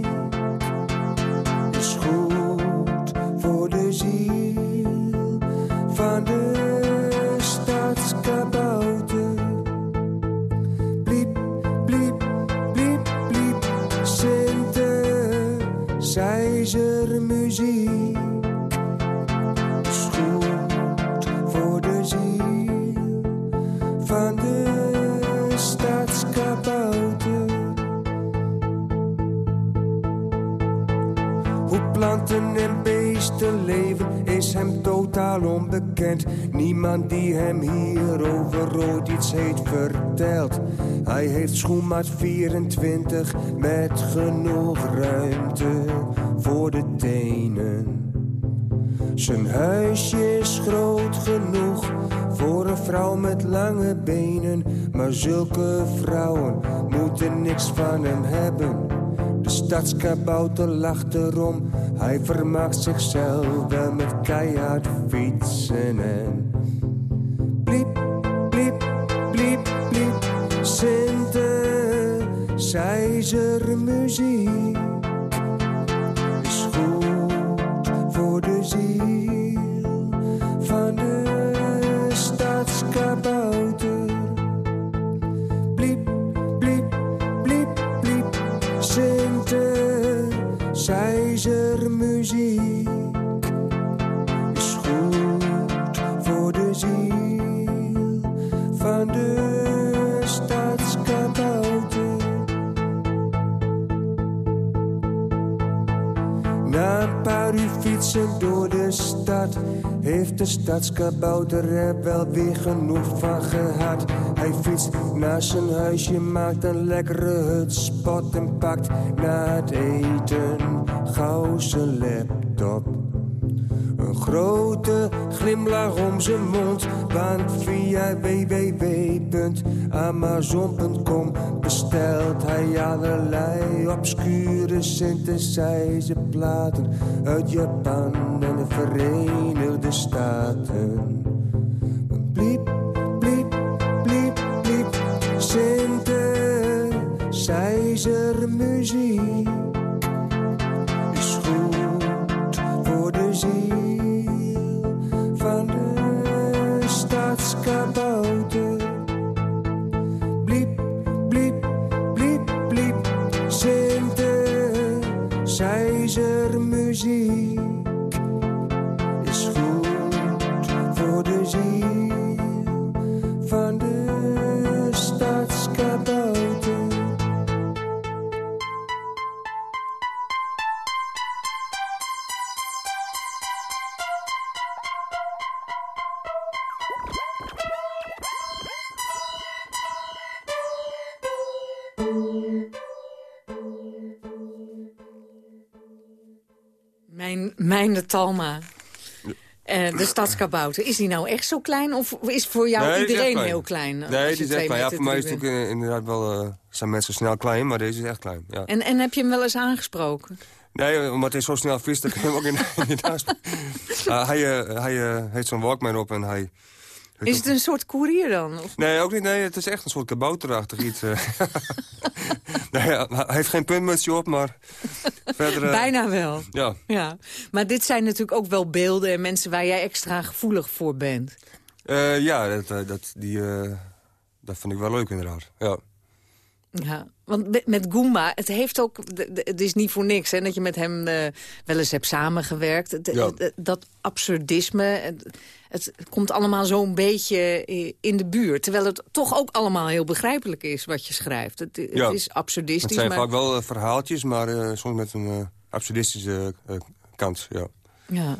Niemand die hem hierover ooit iets heeft verteld. Hij heeft schoenmaat 24 met genoeg ruimte voor de tenen. Zijn huisje is groot genoeg voor een vrouw met lange benen. Maar zulke vrouwen moeten niks van hem hebben. Stadskabouter lacht erom, hij vermaakt zichzelf wel met keihard fietsen en... Bliep, bliep, bliep, bliep, synthesizer muziek synthesizer muziek is goed voor de ziel van de stadskabouter. Na een paar uur fietsen door de stad heeft de stadskabouter er wel weer genoeg van gehad. Hij fietst naar zijn huisje, maakt een lekkere hutspot en pakt na het eten gauw zijn laptop. Een grote glimlach om zijn mond, want via www.amazon.com bestelt hij allerlei obscure synthesizerplaten uit Japan en de Verenigde Staten. Synthesizer muziek is goed voor de ziel van de stadskabouter. Mijn, de Talma. Eh, de stadskabouter. Is die nou echt zo klein? Of is voor jou Nee, iedereen klein. heel klein? Nee, die is echt klein. Ja, voor mij is het ook eh, inderdaad wel... eh, zijn mensen snel klein, maar deze is echt klein. Ja. En, en heb je hem wel eens aangesproken? Nee, omdat hij zo snel vist, dan kun je hem ook in, niet naast. Uh, hij hij heeft zo'n Walkman op en hij... Is het een soort koerier dan? Of? Nee, ook niet. Nee, het is echt een soort kabouterachtig iets. eh. nee, hij heeft geen puntmutsje op, maar verder... eh, Bijna wel. Ja. Ja. Maar dit zijn natuurlijk ook wel beelden en mensen waar jij extra gevoelig voor bent. Eh, ja, dat, dat, die, dat vind ik wel leuk inderdaad. Ja. Ja, want met- Goomba, het heeft ook, het is niet voor niks hè, dat je met hem eh, wel eens hebt samengewerkt. Het- Ja. het- dat absurdisme, het, het komt allemaal zo'n beetje in de buurt. Terwijl het toch ook allemaal heel begrijpelijk is wat je schrijft. Het, Ja. is absurdistisch, Het zijn maar... vaak wel eh, verhaaltjes, maar eh, soms met een absurdistische kant. Ja. Ja.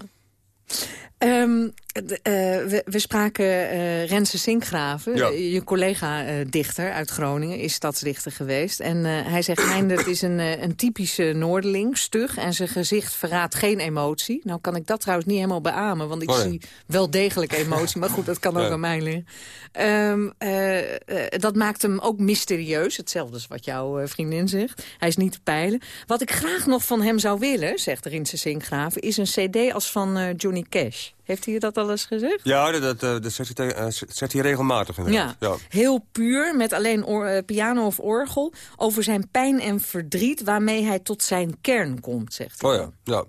Ehm, eh, we, we spraken eh Renze Sinkgraven, Ja. eh, je collega-dichter uit Groningen, is stadsdichter geweest. En eh, hij zegt, Meindert is een, eh, een typische Noorderling, stug... en zijn gezicht verraadt geen emotie. Nou kan ik dat trouwens niet helemaal beamen, want ik Oh, nee. zie wel degelijk emotie. maar goed, dat kan ook Ja. aan mij liggen. Ehm, eh, eh, dat maakt hem ook mysterieus, hetzelfde als wat jouw eh, vriendin zegt. Hij is niet te peilen. Wat ik graag nog van hem zou willen, zegt Rinse Sinkgraven... is een cd als van eh, Johnny Cash. Heeft hij dat al eens gezegd? Ja, dat, dat, eh, dat zegt, hij, eh, zegt hij regelmatig inderdaad. Ja. Ja. Heel puur, met alleen or- eh, piano of orgel... over zijn pijn en verdriet waarmee hij tot zijn kern komt, zegt hij. Oh ja, ja.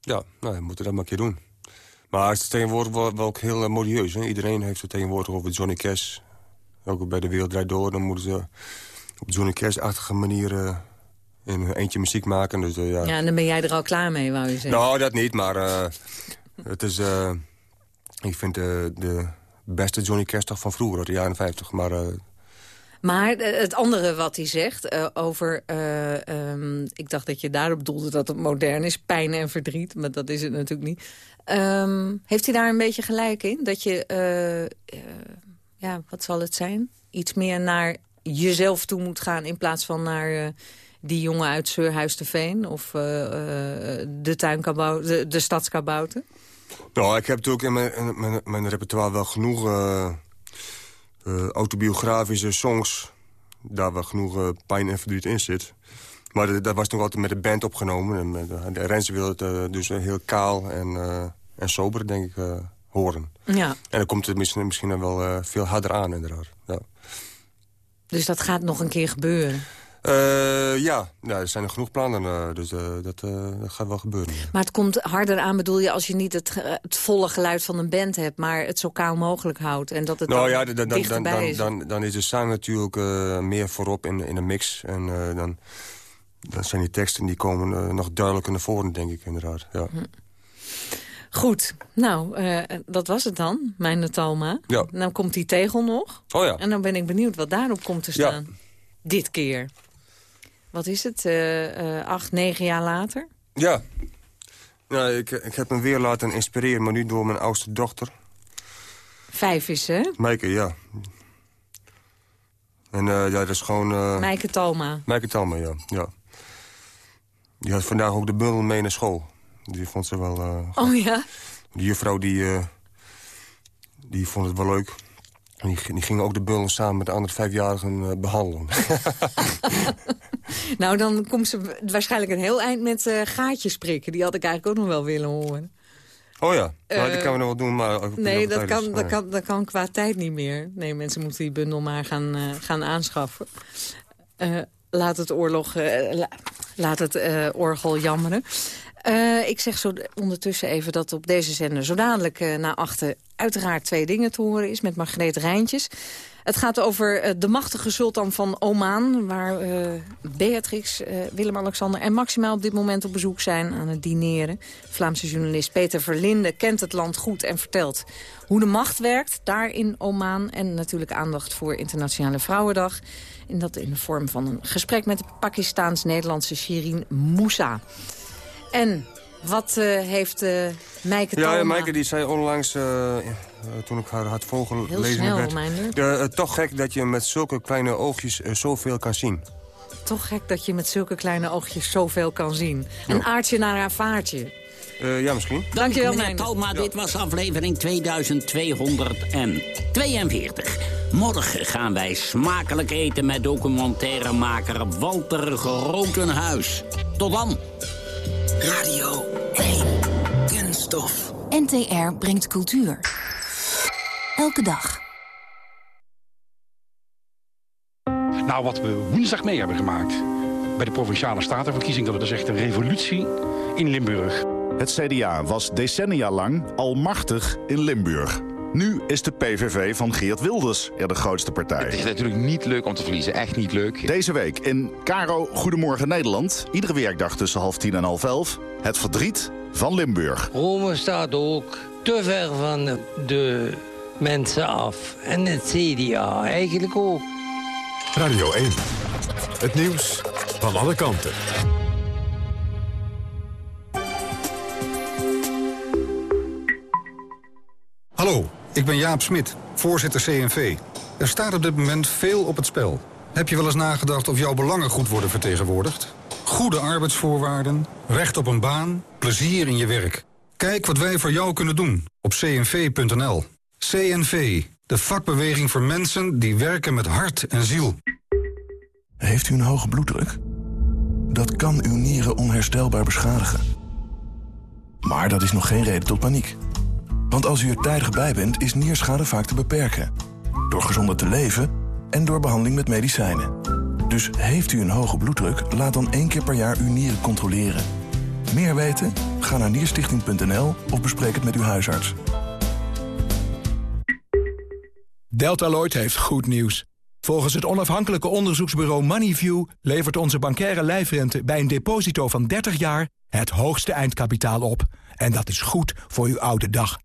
Ja, nou, we moeten dat maar een keer doen. Maar het is tegenwoordig wel, wel ook heel modieus. Hè? Iedereen heeft het tegenwoordig over Johnny Cash. Ook bij de Wereld Draait Door, dan moeten ze op Johnny Cash-achtige manier... in eentje muziek maken. Dus, ja. Ja, en dan ben jij er al klaar mee, wou je zeggen. Nou, dat niet, maar het is... eh, ik vind de, de beste Johnny toch van vroeger, uit de jaren 50. Maar, eh, maar eh, het andere wat hij zegt uh, over... Uh, um, ik dacht dat je daarop bedoelde dat het modern is. Pijn en verdriet, maar dat is het natuurlijk niet. Um, heeft hij daar een beetje gelijk in? Dat je, ja, wat zal het zijn? Iets meer naar jezelf toe moet gaan... in plaats van naar die jongen uit Zeurhuis de Veen... of de, tuinkabou de, de? Nou, ik heb natuurlijk in mijn, mijn, mijn repertoire wel genoeg uh, autobiografische songs... daar wel genoeg uh, pijn en verdriet in zit. Maar dat was nog altijd met de band opgenomen. En met, de Renze wil het dus heel kaal en, en sober, denk ik, horen. Ja. En dan komt het misschien, misschien wel veel harder aan, inderdaad. Ja. Dus dat gaat nog een keer gebeuren? Uh, ja. ja, er zijn er genoeg plannen, uh, dus uh, dat, dat, gaat wel gebeuren. Maar het komt harder aan, bedoel je, als je niet het, het volle geluid van een band hebt... maar het zo kaal mogelijk houdt en dat het nou, dan ja, dan, dan, dan, dan, is. Dan, dan is de sound natuurlijk meer voorop in, in de mix. En dan, dan zijn die teksten die komen nog duidelijker naar voren, denk ik inderdaad. Ja. Hm. Goed, nou, uh, dat was het dan, mijn Talma. Ja. Dan komt die tegel nog. Oh ja. En dan ben ik benieuwd wat daarop komt te staan. Ja. Dit keer wat is het, uh, uh, acht, negen jaar later? Ja. ja ik, ik heb me weer laten inspireren, maar nu door mijn oudste dochter. Vijf is ze? Meike, ja. En uh, ja, dat is gewoon... Uh, Meike Talma. Meike Talma, ja. ja. Die had vandaag ook de bundel mee naar school. Die vond ze wel... oh ja? De juffrouw die, die vond het wel leuk. Die, die gingen ook de bundel samen met de andere vijfjarigen behandelen. nou, dan komt ze waarschijnlijk een heel eind met uh, gaatjes prikken. Die had ik eigenlijk ook nog wel willen horen. Oh ja, nou, dat kan we nog wel doen, maar... Nee, dat kan, dat, kan, dat kan qua tijd niet meer. Nee, mensen moeten die bundel maar gaan, uh, gaan aanschaffen. Uh, laat het, oorlog, la, laat het orgel jammeren. ik zeg zo ondertussen even dat op deze zender zo dadelijk na achter uiteraard twee dingen te horen is met Margreet Rijntjes. Het gaat over uh, de machtige sultan van Oman... waar uh, Beatrix, uh, Willem-Alexander en Maxima op dit moment op bezoek zijn aan het dineren. Vlaamse journalist Peter Verlinde kent het land goed en vertelt hoe de macht werkt daar in Oman. En natuurlijk aandacht voor Internationale Vrouwendag. En dat in de vorm van een gesprek met de Pakistaans-Nederlandse Shirin Moussa. En wat uh, heeft uh, Meike Ja, Meike die zei onlangs, uh, toen ik haar had volgelezen... Heel snel, werd, toch gek dat je met zulke kleine oogjes zoveel kan zien. Toch gek dat je met zulke kleine oogjes zoveel kan zien. Een aardje naar haar vaartje. ja, misschien. Dankjewel, meneer Talma. Ja. Dit was aflevering 2242. Morgen gaan wij smakelijk eten met documentairemaker Walter Grotenhuis. Tot dan. Radio 1. Kunststof. NTR brengt cultuur. Elke dag. Nou, wat we woensdag mee hebben gemaakt... bij de Provinciale Statenverkiezing... dat is echt een revolutie in Limburg. Het CDA was decennia lang almachtig in Limburg. Nu is de PVV van Geert Wilders er de grootste partij. Het is natuurlijk niet leuk om te verliezen, echt niet leuk. Deze week in Caro Goedemorgen Nederland. Iedere werkdag tussen half tien en half elf. Het verdriet van Limburg. Rome staat ook te ver van de mensen af. En het CDA eigenlijk ook. Radio 1. Het nieuws van alle kanten. Ik ben Jaap Smit, voorzitter CNV. Er staat op dit moment veel op het spel. Heb je wel eens nagedacht of jouw belangen goed worden vertegenwoordigd? Goede arbeidsvoorwaarden, recht op een baan, plezier in je werk. Kijk wat wij voor jou kunnen doen op cnv.nl. CNV, de vakbeweging voor mensen die werken met hart en ziel. Heeft u een hoge bloeddruk? Dat kan uw nieren onherstelbaar beschadigen. Maar dat is nog geen reden tot paniek. Want als u er tijdig bij bent, is nierschade vaak te beperken. Door gezonder te leven en door behandeling met medicijnen. Dus heeft u een hoge bloeddruk, laat dan één keer per jaar uw nieren controleren. Meer weten? Ga naar nierstichting.nl of bespreek het met uw huisarts. Deltaloid heeft goed nieuws. Volgens het onafhankelijke onderzoeksbureau Moneyview... levert onze bankaire lijfrente bij een deposito van 30 jaar... het hoogste eindkapitaal op. En dat is goed voor uw oude dag.